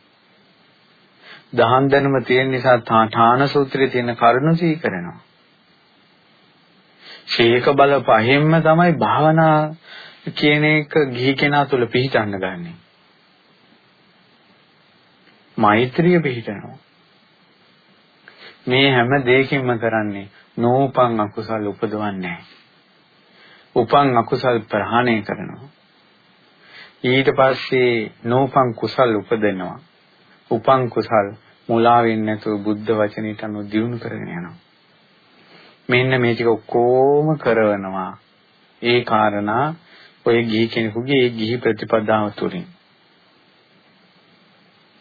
දහන් දැනුම තියෙන නිසා ඨාන සූත්‍රයේ තියෙන කරුණු සිහි කරනවා. ශේක බල පහෙන්ම තමයි භාවනා කියන එක ගිහි කෙනා තුළ පිහිටන්න ගන්නෙ. මෛත්‍රිය පිහිටනවා. මේ හැම දෙයකින්ම කරන්නේ නෝපං අකුසල් උපදවන්නේ උපං අකුසල් ප්‍රහාණය කරනවා. ඊට පස්සේ නෝපං කුසල් උපදිනවා. උපං කුසල් මුලා වෙන්නේ නැතුව බුද්ධ වචනයට අනුව දියුණු කරගෙන යනවා. මෙන්න මේ ටික ඔක්කොම කරනවා. ඒ කාරණා ඔය ගිහි කෙනෙකුගේ ඒ ගිහි ප්‍රතිපදාව තුළින්.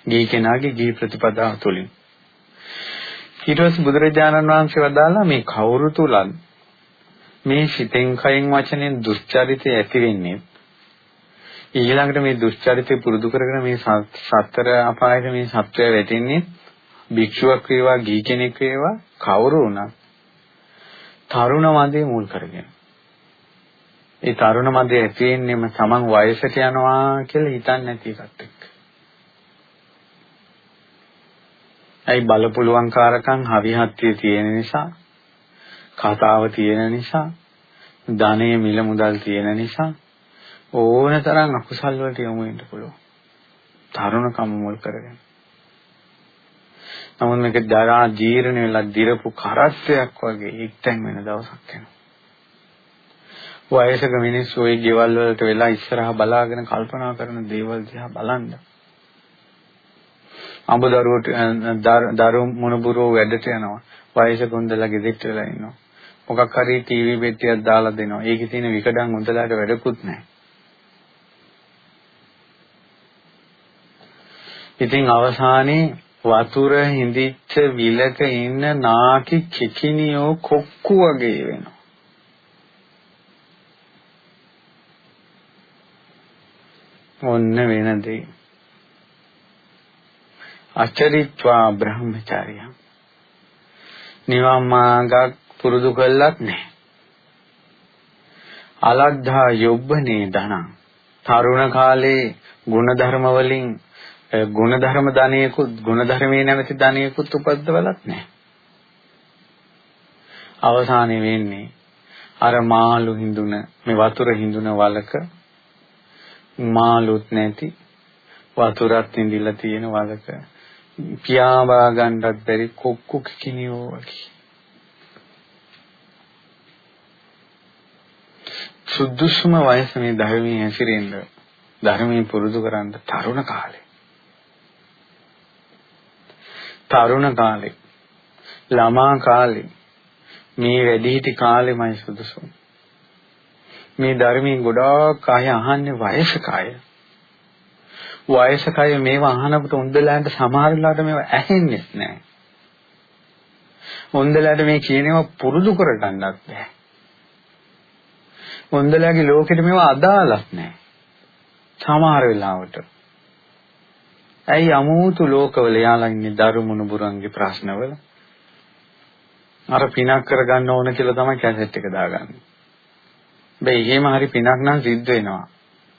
ගිහි කෙනාගේ ගිහි ප්‍රතිපදාව තුළින්. ඊට පස්සේ බුදුරජාණන් වහන්සේ වදාලා මේ කවුරු තුලත් මේ සිතෙන් කයෙන් වචනෙන් දුස්චරිතය ඇති වෙන්නේ ඊළඟට මේ දුස්චරිතය පුරුදු කරගෙන මේ සතර අපායට මේ සත්වය වැටෙන්නේ භික්ෂුවක් වේවා ගී කෙනෙක් වේවා කවුරු වුණත් තරුණ මදේ මුල් කරගෙන. ඒ තරුණ මදේ ඇති වෙන්නේම තමන් වයසට යනවා කියලා හිතන්නේ නැති එකත් එක්ක. ඇයි බලපුලුවන්කාරකම් හවිහත්තිය තියෙන නිසා කතාව තියෙන නිසා ධනෙ මිල මුදල් තියෙන නිසා ඕන තරම් අකුසල් වලට යොමු වෙන්න පුළුවන්. තරුණකම මුල් කරගෙන. නමුත් මේක දරා ජීර්ණ වෙලා දිරපු කරත්තයක් වගේ එක්තැන් වෙන දවසක් එනවා. වයසක මිනිස්සු ওই ගෙවල් වලට වෙලා ඉස්සරහා බලාගෙන කල්පනා කරන දේවල් දිහා බලන්න. අඹ දරුවට දරු මොනබුරෝ වැඩට යනවා. වයසක උන්දලා ගෙදෙට්ට වෙලා ඉන්නවා. මොකක් හරි ටීවී පෙට්ටියක් දාලා දෙනවා. ඒකේ තියෙන විකඩම් උන්දලාට වැඩකුත් නැහැ. ඉතින් අවසානයේ වතුර හිඳිච්ච විලක ඉන්න නාකි කිකිනියෝ කොක්කු වගේ වෙනවා. ඔන්න වෙන දෙයක්. අචරිත්වා බ්‍රහ්මචාරිය. නිවන් මාර්ගක් පුරුදු කළත් නැහැ. අලද්ධා යොබ්බනේ ධනං. තරුණ කාලේ ಗುಣධර්ම වලින් ಗುಣධර්ම ධනෙකුත් ಗುಣධර්මයේ නැමැති ධනෙකුත් උපද්දවලත් නැහැ. අවසානේ වෙන්නේ අර මාළු හිඳුන මේ වතුර හිඳුන වලක මාළුත් නැති වතුරත් ඉඳිලා තියෙන වලක පියාඹා ගන්නත් බැරි කොක්කු කිනියෝ වගේ. සුදුසුම වයස මේ ධර්මයේ හැසිරෙන්න ධර්මයේ පුරුදු කරන්න තරුණ කාලේ. තරුණ කාලේ ළමා කාලේ මේ වැඩිහිටි කාලෙමයි සුදුසු. මේ ධර්මයෙන් ගොඩාක් අය අහන්නේ වයසක අය. වයසක අය මේවා අහනකොට උන්දලන්ට සමහර වෙලාවට මේවා ඇහෙන්නේ නැහැ. උන්දලන්ට මේ කියනවා පුරුදු කරගන්නත් බැහැ. උන්දලගේ ලෝකෙට මේවා අදාළක් නැහැ. සමහර වෙලාවට. ඇයි අමෝතු ලෝකවල යාලා ඉන්නේ දරුමුණු බුරන්ගේ ප්‍රශ්නවල? අර පිනක් කරගන්න ඕන කියලා තමයි කැසට් එක දාගන්නේ. බෑ එහෙම හරි පිනක් නම් සිද්ධ වෙනවා.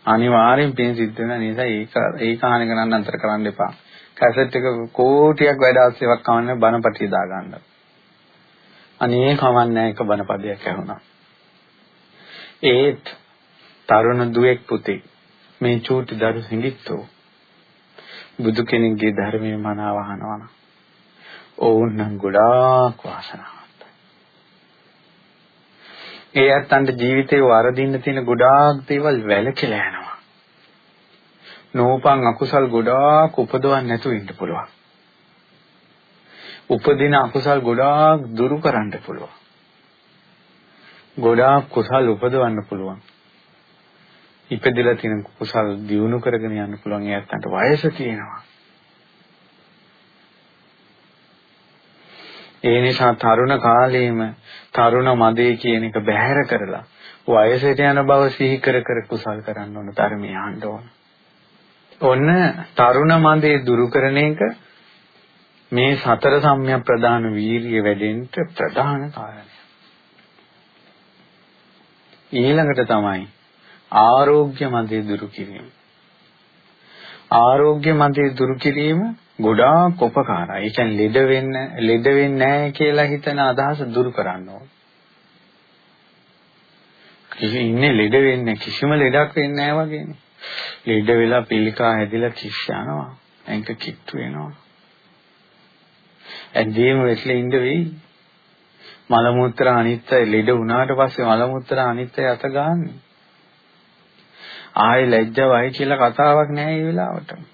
අනිවාර්යෙන් පින් සිද්ධ වෙන නිසා ඒක ඒක හානි කරන්න අන්තර කරන්න එපා. කැසට් එක කෝටියක් වැඩ අවශ්‍යවක් කවන්න බණපටිය දාගන්න. අනේ කවන්නේ එක බණපදයක් ඇහුණා. ඒත් තරුණ දුවෙක් පුතේ මේ චූටි දරු සිඟිත්තෝ බුදු කෙනෙක්ගේ ධර්මයේ මනාව අහනවා නම් ඕන් නම් ගොඩාක් වාසනාවන්තයි. ඒ අත්තන්ට ජීවිතේ වරදින්න තියෙන ගොඩාක් දේවල් වැළකීලා යනවා. නෝපං අකුසල් ගොඩාක් උපදවන්න නැතුව ඉන්න පුළුවන්. උපදින අකුසල් ගොඩාක් දුරු කරන්න පුළුවන්. ගොඩාක් කුසල් උපදවන්න පුළුවන්. ඉපදෙලා තියෙන කුසල් දියුණු කරගෙන යන්න පුළුවන් ඒ ඇත්තන්ට වයස තියෙනවා. ඒ නිසා තරුණ කාලේම තරුණ මදේ කියන එක බැහැර කරලා වයසට යන බව සිහි කර කර කුසල් කරන්න ඕන ධර්මය අහන්න ඕන. ඔන්න තරුණ මදේ දුරු කරන එක මේ සතර සම්‍යක් ප්‍රදාන වීරිය වැඩෙන්න ප්‍රධාන කාරණය. ඊළඟට තමයි ආරෝග්‍ය මදේ දුරු කිරීම. ආරෝග්‍ය මදේ දුරු කිරීම ගොඩාක් උපකාරයි. ඒ කියන්නේ ලෙඩ වෙන්න ලෙඩ වෙන්නේ නැහැ කියලා හිතන අදහස දුරු කරන්න ඕන. කිසි ඉන්නේ ලෙඩ වෙන්නේ කිසිම ලෙඩක් වෙන්නේ නැහැ වගේනේ. ලෙඩ වෙලා පිළිකා හැදිලා කිස් යනවා. ඇඟ කිට්ටු වෙනවා. ඇද්දීම වෙట్లా ඉඳ වෙයි. මල මුත්‍රා අනිත්‍ය ලෙඩ වුණාට පස්සේ මල මුත්‍රා අනිත්‍ය අත ගන්නනේ. ආයේ ලැජ්ජවයි කියලා කතාවක් නැහැ මේ වෙලාවට.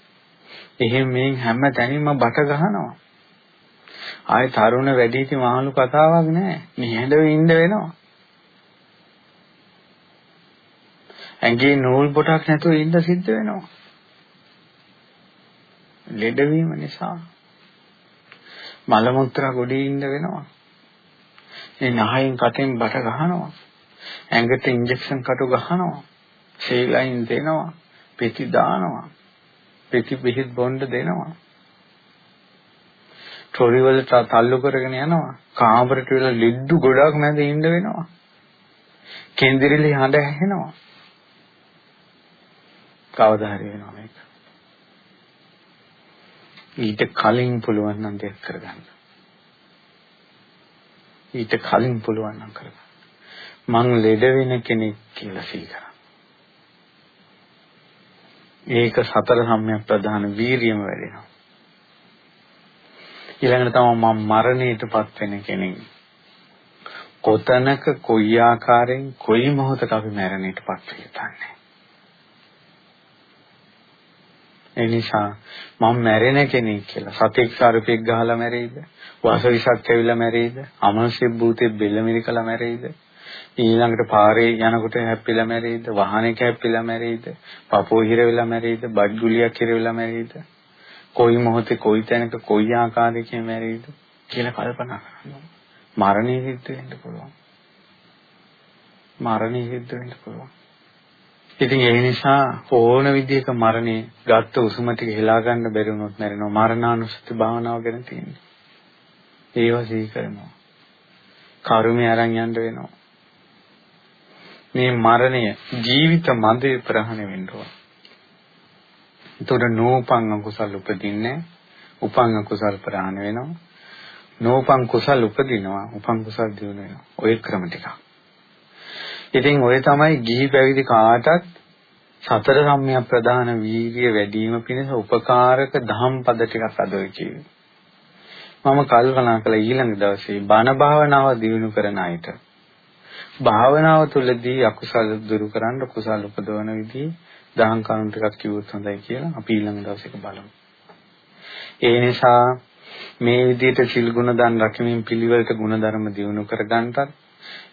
එහෙම මේ හැම තැනින්ම බට ගහනවා. ආයේ තරුණ වැඩිහිටි මහලු කතාවක් නැහැ. නිහඬව ඉන්න වෙනවා. ඇඟේ නූල් පොටක් නැතුව ඉන්න සිද්ධ වෙනවා. ලෙඩවීම නිසා මල මුත්‍රා ගොඩේ ඉන්න වෙනවා. ඒ නහයෙන් කටෙන් බට ගහනවා. ඇඟට ඉන්ජෙක්ෂන් කටු ගහනවා. සේලයින් දෙනවා. පෙති දානවා. පෙති බෙහෙත් බොන්න දෙනවා. ට්‍රොලි වලට තල්ලු කරගෙන යනවා. කාමරට වෙලා ලිඩ්ඩු ගොඩක් මැද ඉන්න වෙනවා. කේන්දිරිලි හඬ ඇහෙනවා. කවදා හරි වෙනවා මේක. ඊට කලින් පුළුවන් නම් දෙයක් කරගන්න. ඊට කලින් පුළුවන් නම් කරගන්න. මං ලෙඩ වෙන කෙනෙක් කියලා සිහි කරා. ඒක සතර සම්‍යක් ප්‍රධාන වීරියම වැඩෙනවා. ඊළඟට තමයි මම මරණයටපත් වෙන කෙනෙක්. කොතනක කොයි ආකාරයෙන් කොයි මොහොතක අපි මරණයටපත් වෙන්නේ. ඒ නිසා මම මැරෙන කෙනෙක් කියලා සතෙක් සර්පෙක් ගහලා මැරෙයිද? වාසවිසක් ඇවිල්ලා මැරෙයිද? අමනුෂ්‍ය භූතෙක් බෙල්ල මිරිකලා මැරෙයිද? ඊළඟට පාරේ යනකොට හැප්පිලා මැරෙයිද? වාහනයක හැප්පිලා මැරෙයිද? පපෝ හිර වෙලා මැරෙයිද? බඩ් ගුලියක් හිර වෙලා මැරෙයිද? කොයි මොහොතේ කොයි තැනක කොයි ආකාරයකින් මැරෙයිද කියලා කල්පනා කරනවා. මරණය සිද්ධ වෙන්න පුළුවන්. මරණය සිද්ධ වෙන්න පුළුවන්. ඉතින් ඒ නිසා ඕන විදිහක මරණය ගත්ත උසුම ටික හෙලා ගන්න බැරි වුණොත් මැරෙනවා. මරණානුස්සති භාවනාව ගැන තියෙන්නේ. ඒව සිහි කරනවා. කර්මය අරන් යන්න වෙනවා. මේ මරණය ජීවිත මදේ ප්‍රහාණය වෙන්න ඕන. එතකොට නෝපං අකුසල් උපදින්නේ උපං අකුසල් ප්‍රහාණය වෙනවා. නෝපං කුසල් උපදිනවා උපං කුසල් දිනු වෙනවා. ඔය ක්‍රම ටිකක්. ඉතින් ඔය තමයි ගිහි පැවිදි කාටත් සතර සම්‍යක් ප්‍රධාන වීර්ය වැඩි වීම පිණිස උපකාරක දහම් පද ටිකක් අද ඔය කියුවේ. මම කල්පනා කළා ඊළඟ දවසේ බණ භාවනාව දිනු කරන අයට භාවනාව තුළදී අකුසල දුරු කරන්න කුසල උපදවන විදිහ දහම් කරුණු ටිකක් කිව්වොත් හොඳයි කියලා අපි ඊළඟ දවසේක බලමු. ඒ නිසා මේ විදිහට සිල් ගුණ දන් රැකීමෙන් පිළිවෙලට ගුණ ධර්ම දිනු කර ගන්නටත්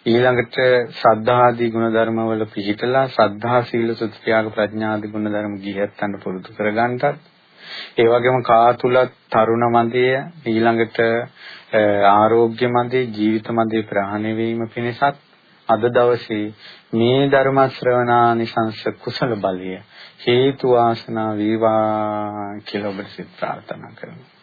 ඊළඟට ශ්‍රද්ධා ආදී ගුණධර්ම වල පිහිටලා ශ්‍රද්ධා සීල සුත්‍ත්‍යාග ප්‍රඥා ආදී ගුණධර්ම ගියත්තන්න පුරුදු කරගන්නටත් ඒ වගේම කා තුලත් තරුණ මන්දිය ඊළඟට ආරෝග්‍ය මන්දිය ජීවිත මන්දිය ප්‍රහාණය වීම පිණිසත් අද දවසේ මේ ධර්ම ශ්‍රවණානිසංස කුසල බලය හේතු වාසනා වේවා කියලා ඔබට සිත ප්‍රාර්ථනා කරනවා